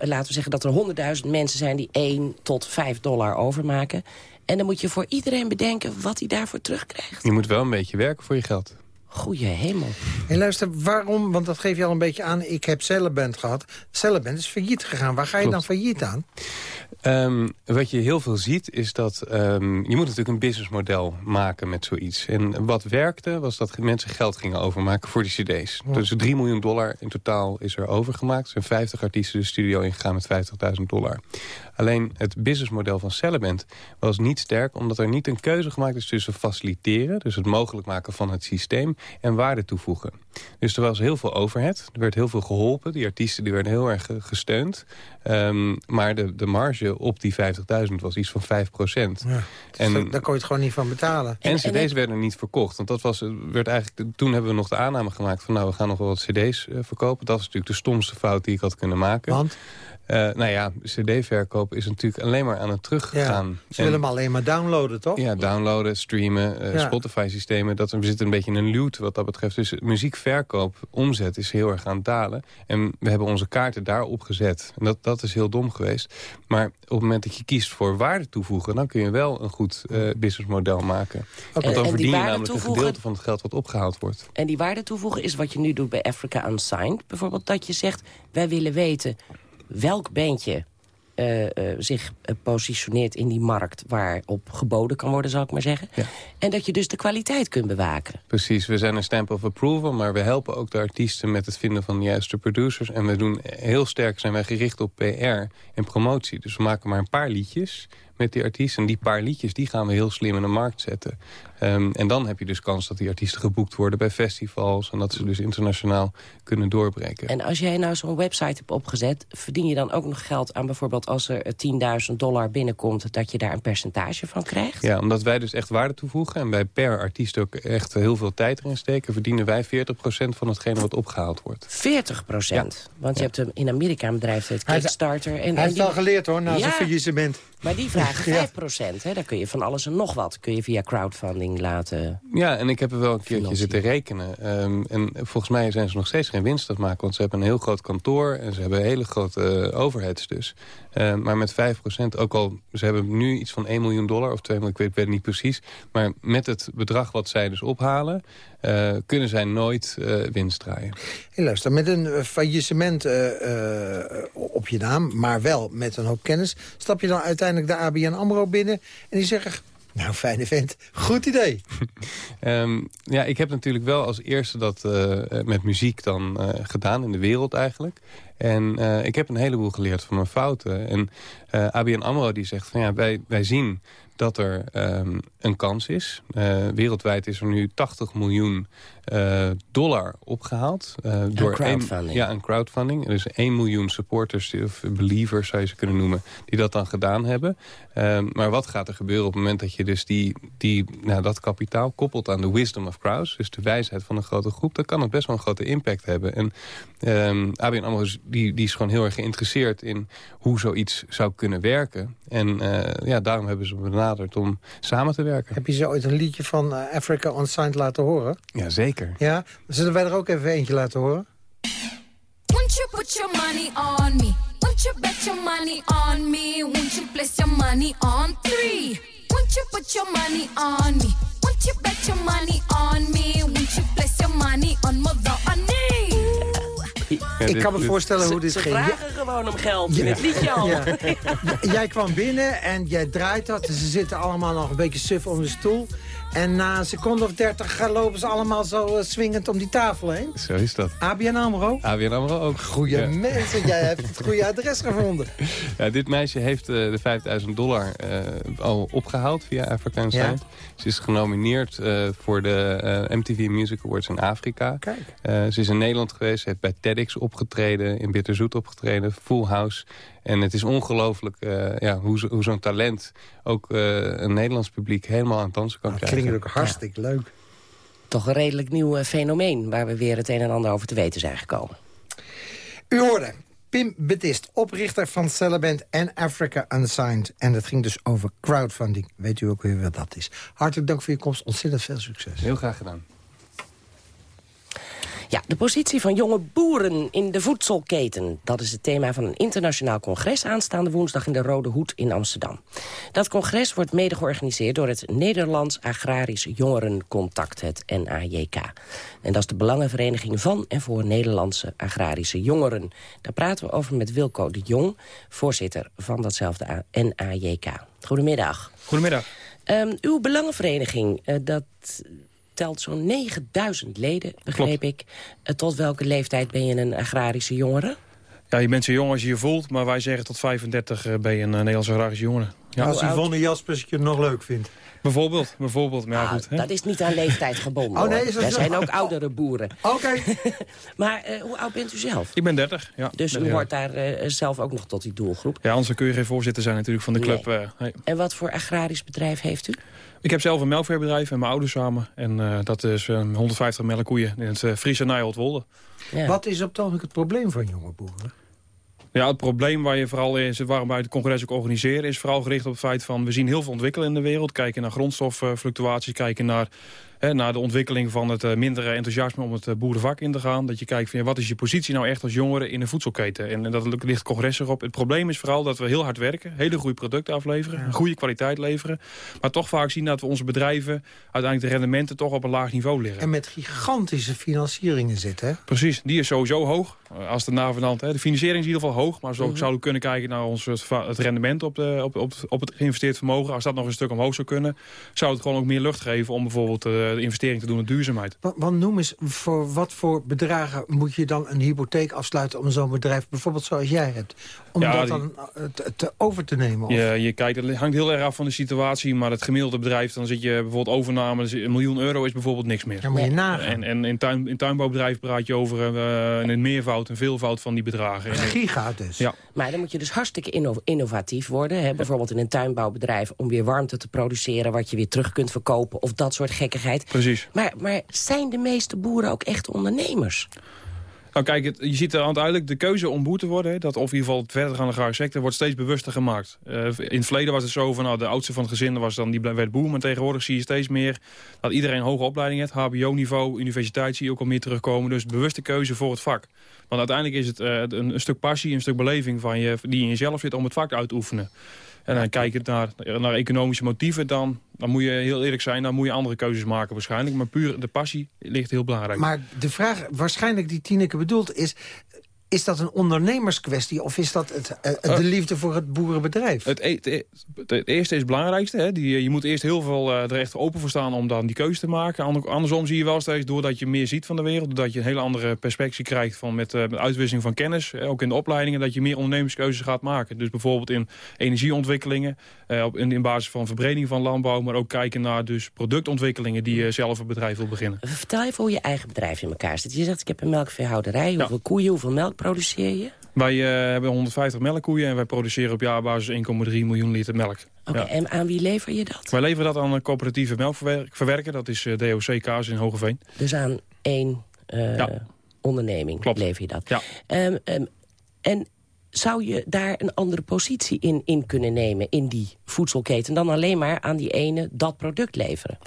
laten we zeggen dat er 100.000 mensen zijn... die 1 tot 5 dollar overmaken. En dan moet je voor iedereen bedenken wat hij daarvoor terugkrijgt. Je moet wel een beetje werken voor je geld. Goeie hemel. En luister, waarom, want dat geef je al een beetje aan... ik heb Celeband gehad. Celeband is failliet gegaan. Waar ga je dan failliet aan? Um, wat je heel veel ziet is dat um, je moet natuurlijk een businessmodel maken met zoiets. En wat werkte was dat mensen geld gingen overmaken voor die cd's. Dus 3 miljoen dollar in totaal is er overgemaakt. Er zijn 50 artiesten de studio ingegaan met 50.000 dollar. Alleen het businessmodel van Celeband was niet sterk... omdat er niet een keuze gemaakt is tussen faciliteren... dus het mogelijk maken van het systeem en waarde toevoegen. Dus er was heel veel overhead. Er werd heel veel geholpen. Die artiesten die werden heel erg gesteund. Um, maar de, de marge op die 50.000 was iets van 5 procent. Ja, en daar kon je het gewoon niet van betalen. En, cd's werden niet verkocht. Want dat was, werd eigenlijk, toen hebben we nog de aanname gemaakt van... nou, we gaan nog wel wat cd's uh, verkopen. Dat is natuurlijk de stomste fout die ik had kunnen maken. Want? Uh, nou ja, cd-verkoop is natuurlijk alleen maar aan het teruggaan. Ja, ze willen hem alleen maar downloaden, toch? Ja, downloaden, streamen, uh, ja. Spotify-systemen. We zitten een beetje in een loot wat dat betreft. Dus muziekverkoop, omzet is heel erg aan het dalen. En we hebben onze kaarten daarop gezet. En dat, dat is heel dom geweest. Maar op het moment dat je kiest voor waarde toevoegen... dan kun je wel een goed uh, businessmodel maken. Okay. Want dan en verdien je namelijk een gedeelte van het geld wat opgehaald wordt. En die waarde toevoegen is wat je nu doet bij Africa Unsigned. Bijvoorbeeld dat je zegt, wij willen weten welk bandje uh, uh, zich uh, positioneert in die markt... waarop geboden kan worden, zal ik maar zeggen. Ja. En dat je dus de kwaliteit kunt bewaken. Precies, we zijn een stamp of approval... maar we helpen ook de artiesten met het vinden van de juiste producers. En we doen heel sterk zijn wij gericht op PR en promotie. Dus we maken maar een paar liedjes met die artiesten. En die paar liedjes die gaan we heel slim in de markt zetten. Um, en dan heb je dus kans dat die artiesten geboekt worden bij festivals... en dat ze dus internationaal kunnen doorbreken. En als jij nou zo'n website hebt opgezet... verdien je dan ook nog geld aan bijvoorbeeld als er 10.000 dollar binnenkomt... dat je daar een percentage van krijgt? Ja, omdat wij dus echt waarde toevoegen... en wij per artiest ook echt heel veel tijd erin steken... verdienen wij 40% van hetgene wat opgehaald wordt. 40%? Ja. Want je hebt in Amerika een bedrijf dat Kickstarter... En, hij en heeft die... al geleerd hoor, na ja, zijn faillissement. Maar die vragen 5%. Hè? Daar kun je van alles en nog wat. Kun je via crowdfunding laten... Ja, en ik heb er wel een keertje zitten rekenen. Um, en volgens mij zijn ze nog steeds geen winst aan het maken. Want ze hebben een heel groot kantoor en ze hebben hele grote uh, overheads dus. Uh, maar met 5%, ook al, ze hebben nu iets van 1 miljoen dollar of 2 miljoen, ik weet, weet het niet precies. Maar met het bedrag wat zij dus ophalen, uh, kunnen zij nooit uh, winst draaien. Hey, luister, met een faillissement op je naam, maar wel met een hoop kennis, stap je dan uiteindelijk de ABN AMRO binnen en die zeggen... Nou, fijne vent. Goed idee. um, ja, ik heb natuurlijk wel als eerste dat uh, met muziek dan uh, gedaan in de wereld eigenlijk. En uh, ik heb een heleboel geleerd van mijn fouten. En ABN AMRO die zegt van ja, wij, wij zien dat er um, een kans is. Uh, wereldwijd is er nu 80 miljoen uh, dollar opgehaald. Uh, door crowdfunding. Een, ja, een crowdfunding. Er is 1 miljoen supporters, of believers zou je ze kunnen noemen... die dat dan gedaan hebben. Um, maar wat gaat er gebeuren op het moment dat je dus die, die, nou, dat kapitaal koppelt aan de wisdom of crowds... dus de wijsheid van een grote groep, dan kan het best wel een grote impact hebben. En um, ABN AMRO die, die is gewoon heel erg geïnteresseerd in hoe zoiets zou kunnen werken. En ja, daarom hebben ze benaderd om samen te werken. Heb je ze ooit een liedje van Africa Unsigned laten horen? Ja, zeker. Ja? Zullen wij er ook even eentje laten horen? Won't you put your money on me? Won't you bet your money on me? Won't you place your money on three? Won't you put your money on me? Won't you bet your money on me? Won't you place your money on mother on me? Ja, ik kan me voorstellen hoe dit ze ging. Ze vragen gewoon om geld in het liedje al. Ja. jij kwam binnen en jij draait dat. En ze zitten allemaal nog een beetje suf om de stoel. En na een seconde of dertig lopen ze allemaal zo uh, swingend om die tafel heen. Zo is dat. ABN AMRO? ABN AMRO ook. Goeie ja. mensen, jij hebt het goede adres gevonden. Ja, dit meisje heeft uh, de 5000 dollar uh, al opgehaald via Africa ja. Ze is genomineerd voor de MTV Music Awards in Afrika. Kijk. ze is in Nederland geweest, ze heeft bij TEDx opgetreden, in Bitterzoet opgetreden, Full House... En het is ongelooflijk uh, ja, hoe, hoe zo'n talent ook uh, een Nederlands publiek helemaal aan het dansen kan nou, krijgen. klinkt ook hartstikke ja. leuk. Toch een redelijk nieuw uh, fenomeen waar we weer het een en ander over te weten zijn gekomen. U hoorde Pim Betist, oprichter van Celeband en Africa Unsigned. En dat ging dus over crowdfunding. Weet u ook weer wat dat is. Hartelijk dank voor je komst. Ontzettend veel succes. Heel graag gedaan. Ja, de positie van jonge boeren in de voedselketen. Dat is het thema van een internationaal congres aanstaande woensdag in de Rode Hoed in Amsterdam. Dat congres wordt mede georganiseerd door het Nederlands Agrarisch Jongerencontact, het NAJK. En dat is de belangenvereniging van en voor Nederlandse agrarische jongeren. Daar praten we over met Wilco de Jong, voorzitter van datzelfde NAJK. Goedemiddag. Goedemiddag. Um, uw belangenvereniging, uh, dat telt zo'n 9000 leden, begreep ik. Uh, tot welke leeftijd ben je een agrarische jongere? Ja, je bent zo jong als je je voelt, maar wij zeggen tot 35 uh, ben je een Nederlandse agrarische jongere. Ja. Als Yvonne Jaspers je nog leuk vindt. Bijvoorbeeld, bijvoorbeeld. Maar ja, Ah, goed, hè? dat is niet aan leeftijd gebonden. Oh, nee, hoor. is dat Er zo? zijn ook oudere boeren. Oké. maar eh, hoe oud bent u zelf? Ik ben 30, ja. Dus u 30 hoort daar eh, zelf ook nog tot die doelgroep. Ja, anders kun je geen voorzitter zijn natuurlijk van de club. Nee. eh. En wat voor agrarisch bedrijf heeft u? Ik heb zelf een melkveebedrijf en mijn ouders samen. En eh, dat is eh, 150 melkkoeien in het uh, Friese Nijholt-Wolde. Wat is op het ogenblik het probleem van jonge boeren? Ja, het probleem waar je vooral is, waarom wij het congres ook organiseren... is vooral gericht op het feit van... we zien heel veel ontwikkelen in de wereld. Kijken naar grondstoffluctuaties, kijken naar, hè, naar de ontwikkeling van het uh, mindere enthousiasme... om het uh, boerenvak in te gaan. Dat je kijkt van ja, wat is je positie nou echt als jongere in de voedselketen. En, en dat ligt congres erop. Het probleem is vooral dat we heel hard werken. Hele goede producten afleveren. Ja. Goede kwaliteit leveren. Maar toch vaak zien dat we onze bedrijven... uiteindelijk de rendementen toch op een laag niveau liggen. En met gigantische financieringen zitten? Precies, die is sowieso hoog. Als de navenant. De financiering is in ieder geval hoog. Maar zo Mhm. zouden we kunnen kijken naar ons, het, het rendement op, de, op, op, op het geïnvesteerd vermogen. Als dat nog een stuk omhoog zou kunnen, zou het gewoon ook meer lucht geven om bijvoorbeeld uh, de investering te doen in duurzaamheid. Want, want noem eens, voor wat voor bedragen moet je dan een hypotheek afsluiten om zo'n bedrijf, bijvoorbeeld zoals jij hebt, om Ja, dat die- dan uh, te, te over te nemen? Of? Je, je kijkt, het hangt heel erg af van de situatie, maar het gemiddelde bedrijf, dan zit je bijvoorbeeld overname, dus een miljoen euro is bijvoorbeeld niks meer. Dan moet je nagaan. En, en in, tuin, in tuinbouwbedrijf praat je over uh, een meervoud, een veelvoud van die bedragen. En- Giga dus. Ja. Maar dan moet je dus hartstikke inno- innovatief worden. Hè? Bijvoorbeeld in een tuinbouwbedrijf om weer warmte te produceren... wat je weer terug kunt verkopen of dat soort gekkigheid. Precies. Maar, maar zijn de meeste boeren ook echt ondernemers? Nou kijk, het, je ziet er uiteindelijk de keuze om boer te worden. Dat of in ieder geval het verder gaan de agrarische sector wordt steeds bewuster gemaakt. Uh, in het verleden was het zo van nou, de oudste van het gezin was dan die werd boer. Maar tegenwoordig zie je steeds meer dat iedereen een hoge opleiding heeft. HBO-niveau, universiteit zie je ook al meer terugkomen. Dus bewuste keuze voor het vak. Want uiteindelijk is het uh, een, een, stuk passie, een stuk beleving van je, die in jezelf zit om het vak uit te oefenen. En dan kijk je naar, naar economische motieven, dan, dan moet je heel eerlijk zijn, dan moet je andere keuzes maken waarschijnlijk. Maar puur de passie ligt heel belangrijk. Maar de vraag, waarschijnlijk die Tineke bedoelt, is... Is dat een ondernemerskwestie of is dat het, uh, de liefde voor het boerenbedrijf? Het, e het, het eerste is het belangrijkste. Hè? Die, je moet eerst heel veel uh, er echt open voor staan om dan die keuze te maken. Ander, andersom zie je wel steeds, doordat je meer ziet van de wereld... doordat je een hele andere perspectie krijgt van met, uh, met uitwisseling van kennis... ook in de opleidingen, dat je meer ondernemerskeuzes gaat maken. Dus bijvoorbeeld in energieontwikkelingen... Uh, op, in, in, basis van verbreding van landbouw... maar ook kijken naar dus productontwikkelingen... die je zelf een bedrijf wil beginnen. Vertel even hoe je eigen bedrijf in elkaar zit. Je zegt, ik heb een melkveehouderij. Hoeveel ja. koeien, hoeveel melk produceer je? Wij uh, hebben 150 melkkoeien en wij produceren op jaarbasis 1,3 miljoen liter melk. Oké, okay, ja. en aan wie lever je dat? Wij leveren dat aan een coöperatieve melkverwerker. Dat is uh, DOC Kaas in Hogeveen. Dus aan één uh, ja. onderneming Klopt. lever je dat? Ja. Um, um, en zou je daar een andere positie in, in kunnen nemen in die voedselketen... dan alleen maar aan die ene dat product leveren?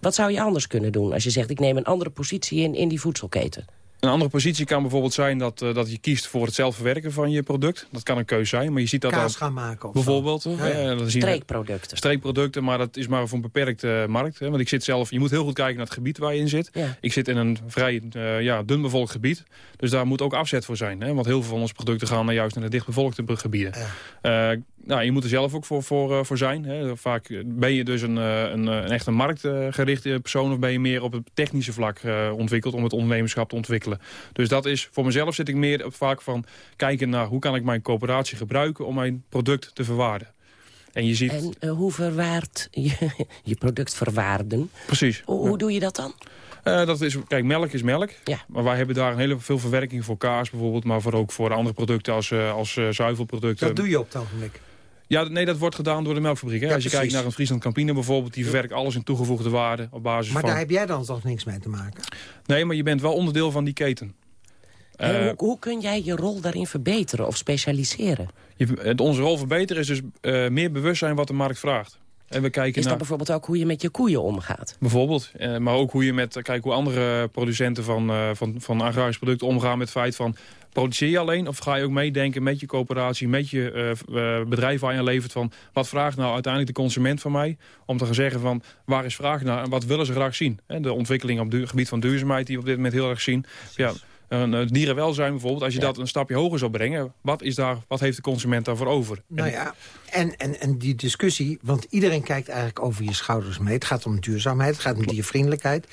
Wat zou je anders kunnen doen als je zegt... ik neem een andere positie in in die voedselketen? Een andere positie kan bijvoorbeeld zijn dat, uh, dat je kiest voor het zelf verwerken van je product. Dat kan een keuze zijn, maar je ziet dat Kaas gaan maken of bijvoorbeeld. Zo. Ja, ja. Streekproducten. Streekproducten, maar dat is maar voor een beperkte markt. Hè. Want ik zit zelf, je moet heel goed kijken naar het gebied waar je in zit. Ja. Ik zit in een vrij uh, ja, dun bevolkt gebied. Dus daar moet ook afzet voor zijn. Hè. Want heel veel van onze producten gaan naar juist naar de dichtbevolkte gebieden. Ja. Nou, je moet er zelf ook voor, voor, voor zijn. Hè. Vaak ben je dus een, een, een echt een marktgerichte persoon... of ben je meer op het technische vlak ontwikkeld... om het ondernemerschap te ontwikkelen. Dus dat is, voor mezelf zit ik meer op vaak van kijken naar... hoe kan ik mijn coöperatie gebruiken om mijn product te verwaarden. En, je ziet... en uh, hoe verwaard je, je product verwaarden? Precies. Hoe, hoe ja. doe je dat dan? Uh, dat is, kijk, melk is melk. Ja. Maar wij hebben daar een hele veel verwerking voor kaas bijvoorbeeld. Maar voor ook voor andere producten als, uh, als uh, zuivelproducten. Dat doe je op het ogenblik? Ja, nee, dat wordt gedaan door de melkfabriek. Hè? Ja, Als je precies. kijkt naar een Friesland Campina bijvoorbeeld... die verwerkt alles in toegevoegde waarde op basis maar van... daar heb jij dan toch niks mee te maken? Nee, maar je bent wel onderdeel van die keten. En hoe, hoe, kun jij je rol daarin verbeteren of specialiseren? Je, onze rol verbeteren is dus uh, meer bewustzijn wat de markt vraagt. En we kijken Is dat naar... bijvoorbeeld ook hoe je met je koeien omgaat? Bijvoorbeeld. Eh, maar ook hoe je met, kijk hoe andere producenten van, eh, van, van agrarische producten omgaan met het feit van... produceer je alleen of ga je ook meedenken met je coöperatie, met je eh, eh, bedrijf waar je aan levert van... wat vraagt nou uiteindelijk de consument van mij? Om te gaan zeggen van waar is vraag naar en wat willen ze graag zien? De ontwikkeling op het gebied van duurzaamheid die we op dit moment heel erg zien. Ja, een eh, dierenwelzijn bijvoorbeeld, als je dat een stapje hoger zou brengen... Wat, is daar, wat heeft de consument daarvoor over? Nou ja, en, en, en die discussie, want iedereen kijkt eigenlijk over je schouders mee. Het gaat om duurzaamheid, het gaat om diervriendelijkheid.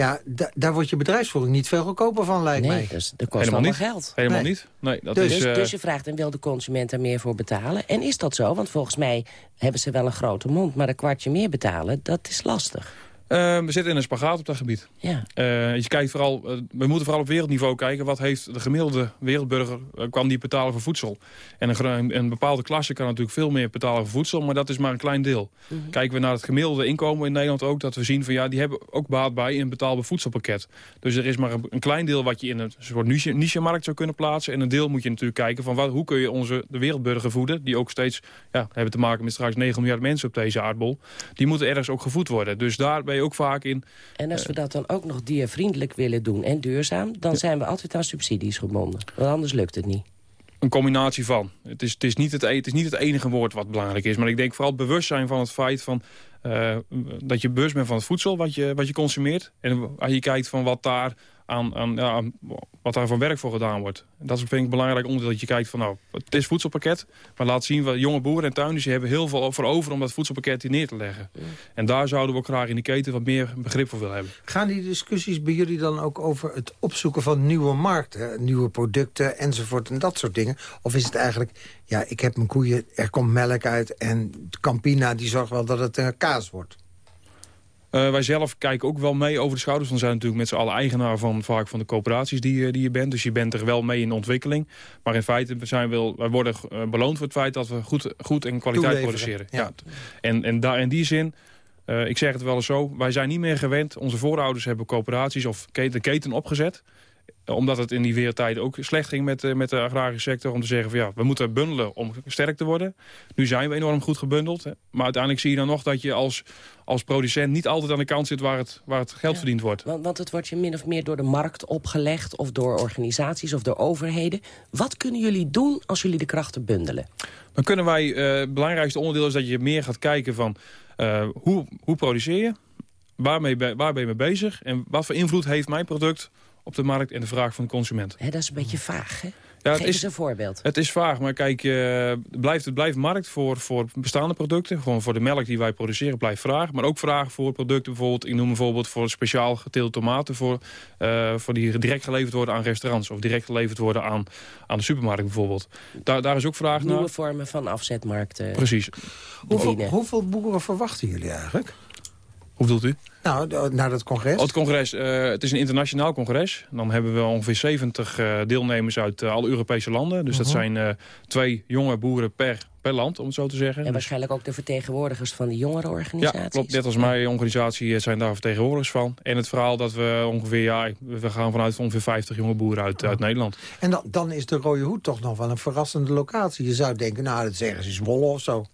Ja, da- daar wordt je bedrijfsvoering niet veel goedkoper van, lijkt Nee, mij. dus dat kost Helemaal allemaal niet. geld. Helemaal Nee. niet. Nee, dat dus, is, eh, dus je vraagt, en wil de consument daar meer voor betalen? En is dat zo? Want volgens mij hebben ze wel een grote mond... maar een kwartje meer betalen, dat is lastig. Eh, we zitten in een spagaat op dat gebied. Ja. Eh, je kijkt vooral, eh, we moeten vooral op wereldniveau kijken... wat heeft de gemiddelde wereldburger, eh, kan die betalen voor voedsel? En een, een bepaalde klasse kan natuurlijk veel meer betalen voor voedsel... maar dat is maar een klein deel. Mhm. Kijken we naar het gemiddelde inkomen in Nederland ook... dat we zien van ja, die hebben ook baat bij een betaalbaar voedselpakket. Dus er is maar een, een klein deel wat je in een soort niche- niche-markt zou kunnen plaatsen... en een deel moet je natuurlijk kijken van wat, hoe kun je onze de wereldburger voeden... die ook steeds ja, hebben te maken met straks 9 miljard mensen op deze aardbol... die moeten ergens ook gevoed worden. Dus daar ben je ook vaak in... En als we dat dan ook nog diervriendelijk willen doen en duurzaam... dan zijn we altijd aan subsidies gebonden. Want anders lukt het niet. Een combinatie van. Het is, het, is niet het, e- het is niet het enige woord wat belangrijk is. Maar ik denk vooral het bewustzijn van het feit van, eh, dat je bewust bent van het voedsel wat je, wat je consumeert. En als je kijkt van wat daar aan, aan, ja, aan- wat daar van werk voor gedaan wordt. Dat is vind ik belangrijk onderdeel dat je kijkt van nou, het is voedselpakket. Maar laat zien, wat jonge boeren en tuinders die hebben heel veel voor over om dat voedselpakket hier neer te leggen. En daar zouden we ook graag in de keten wat meer begrip voor willen hebben. Gaan die discussies bij jullie dan ook over het opzoeken van nieuwe markten? Nieuwe producten enzovoort en dat soort dingen? Of is het eigenlijk, ja, ik heb mijn koeien, er komt melk uit... en Campina die zorgt wel dat het eh, kaas wordt? Eh, wij zelf kijken ook wel mee over de schouders. Want we zijn natuurlijk met z'n allen eigenaar van, vaak van de coöperaties die, eh, die je bent. Dus je bent er wel mee in de ontwikkeling. Maar in feite zijn we, wel- wij worden eh, beloond voor het feit dat we goed, goed en kwaliteit Toeleveren, produceren. ja. En, en daar in die zin, ik zeg het wel eens zo, wij zijn niet meer gewend. Onze voorouders hebben coöperaties of keten, de keten opgezet omdat het in die wereldtijd ook slecht ging met, eh, met de agrarische sector. Om te zeggen van ja, we moeten bundelen om sterk te worden. Nu zijn we enorm goed gebundeld. Hè. Maar uiteindelijk zie je dan nog dat je als, als producent niet altijd aan de kant zit waar het, waar het geld verdiend wordt. Want, want het wordt je min of meer door de markt opgelegd... of door organisaties of door overheden. Wat kunnen jullie doen als jullie de krachten bundelen? Dan kunnen wij, eh, het belangrijkste onderdeel is dat je meer gaat kijken van eh, hoe, hoe produceer je? Waarmee, waar ben je mee bezig? En wat voor invloed heeft mijn product op de markt en de vraag van de consument? Hè, dat is een beetje vaag, hè? Ja, het Geef is- eens een voorbeeld. Het is vaag, maar kijk, eh, het, blijft, het blijft markt voor, voor bestaande producten. Gewoon voor de melk die wij produceren blijft vraag. Maar ook vraag voor producten, bijvoorbeeld, ik noem bijvoorbeeld voor speciaal geteelde tomaten... Voor, eh, voor die direct geleverd worden aan restaurants... of direct geleverd worden aan, aan de supermarkt bijvoorbeeld. Daar, daar is ook vraag Nieuwe naar. vormen van afzetmarkten. Precies. Hoeveel, hoeveel boeren verwachten jullie eigenlijk? Hoe bedoelt u? Nou, naar dat congres? Oh, het congres, eh, het is een internationaal congres. Dan hebben we ongeveer 70 eh, deelnemers uit eh, alle Europese landen. Dus dat Mhm. zijn eh, twee jonge boeren per, per land, om het zo te zeggen. En waarschijnlijk ook de vertegenwoordigers van de jongere organisaties. Ja, klopt. Net als mijn organisatie zijn daar vertegenwoordigers van. En het verhaal dat we ongeveer, ja, we gaan vanuit ongeveer 50 jonge boeren uit, uit Nederland. En dan, dan is de Rode Hoed toch nog wel een verrassende locatie. Je zou denken, nou, dat zeggen ze is Zwolle of zo.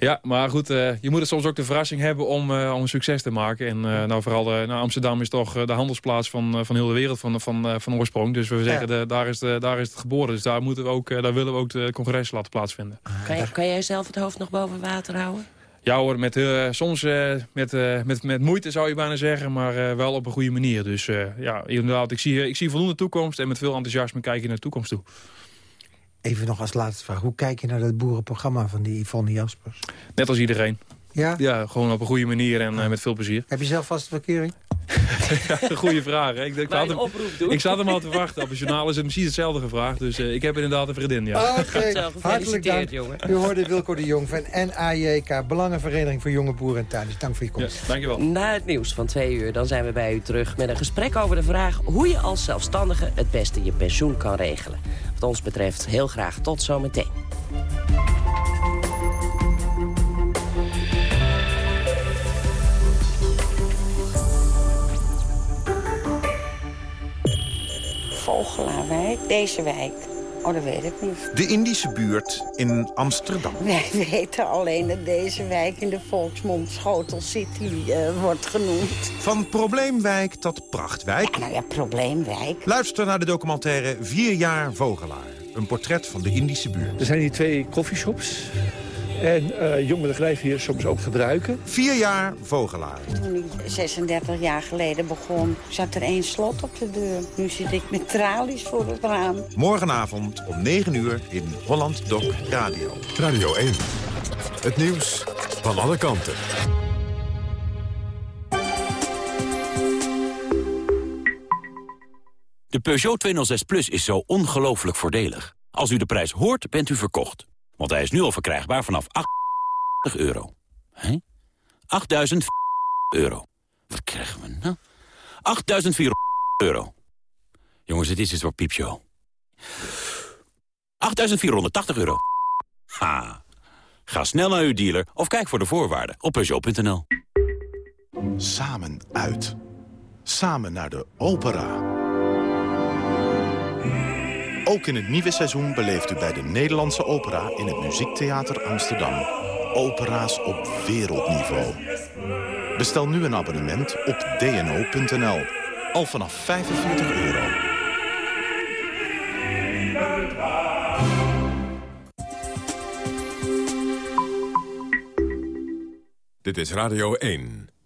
Ja, maar goed, eh, je moet het soms ook de verrassing hebben om, eh, om een succes te maken. En eh, nou, vooral nou, Amsterdam is toch de handelsplaats van, van heel de wereld van, van, eh, van oorsprong. Dus we zeggen, de, daar, is de, daar is het geboren. Dus daar, moeten we ook, eh, daar willen we ook de congres laten plaatsvinden. Kan, je, kan jij zelf het hoofd nog boven water houden? Ja hoor, met, eh, soms eh, met, eh, met, met moeite zou je bijna zeggen, maar eh, wel op een goede manier. Dus eh, ja, inderdaad, ik zie, ik zie voldoende toekomst en met veel enthousiasme kijk je naar de toekomst toe. Even nog als laatste vraag. Hoe kijk je naar dat boerenprogramma van die Yvonne Jaspers? Net als iedereen. Ja? Ja, gewoon op een goede manier en eh, met veel plezier. Heb je zelf vast verkering? Ja, goede vraag. Hè? Ik, ik, een hem- doen. zat hem al te wachten. Op het journaal is het precies hetzelfde gevraagd. Dus eh, ik heb inderdaad een vriendin, ja. Oké, hartelijk dank. jongen. U hoorde Wilco de Jong van NAJK, Belangenvereniging voor Jonge Boeren en Tuinders. Dank voor je ja komst. dankjewel. Na het nieuws van twee uur dan zijn we bij u terug met een gesprek over de vraag... hoe je als zelfstandige het beste je pensioen kan regelen. Wat ons betreft heel graag tot zometeen. Vogelaarwijk, deze wijk. Oh, dat weet ik niet. De Indische buurt in Amsterdam. Wij weten alleen dat deze wijk in de volksmond Schotel City eh, wordt genoemd. Van probleemwijk tot prachtwijk. Ja, nou ja, probleemwijk. Luister naar de documentaire Vier jaar Vogelaar. Een portret van de Indische buurt. Er zijn hier twee koffieshops. En uh, jongeren grijpen hier soms ook gebruiken. Vier jaar Vogelaar. Toen ik 36 jaar geleden begon, zat er één slot op de deur. Nu zit ik met tralies voor het raam. Morgenavond om 9 uur in Holland Doc Radio. Radio 1. Het nieuws van alle kanten. De Peugeot 206 Plus is zo ongelooflijk voordelig. Als u de prijs hoort, bent u verkocht. Want hij is nu al verkrijgbaar vanaf 8 euro. Hé? 8.000 euro. Wat krijgen we nou? 8.400 euro. Jongens, dit is het voor piepshow. 8.480 euro. Ha. Ga snel naar uw dealer of kijk voor de voorwaarden op Peugeot.nl. Samen uit. Samen naar de opera. Ook in het nieuwe seizoen beleeft u bij de Nederlandse Opera... in het Muziektheater Amsterdam. Opera's op wereldniveau. Bestel nu een abonnement op dno.nl. Al vanaf 45 euro. Dit is Radio 1.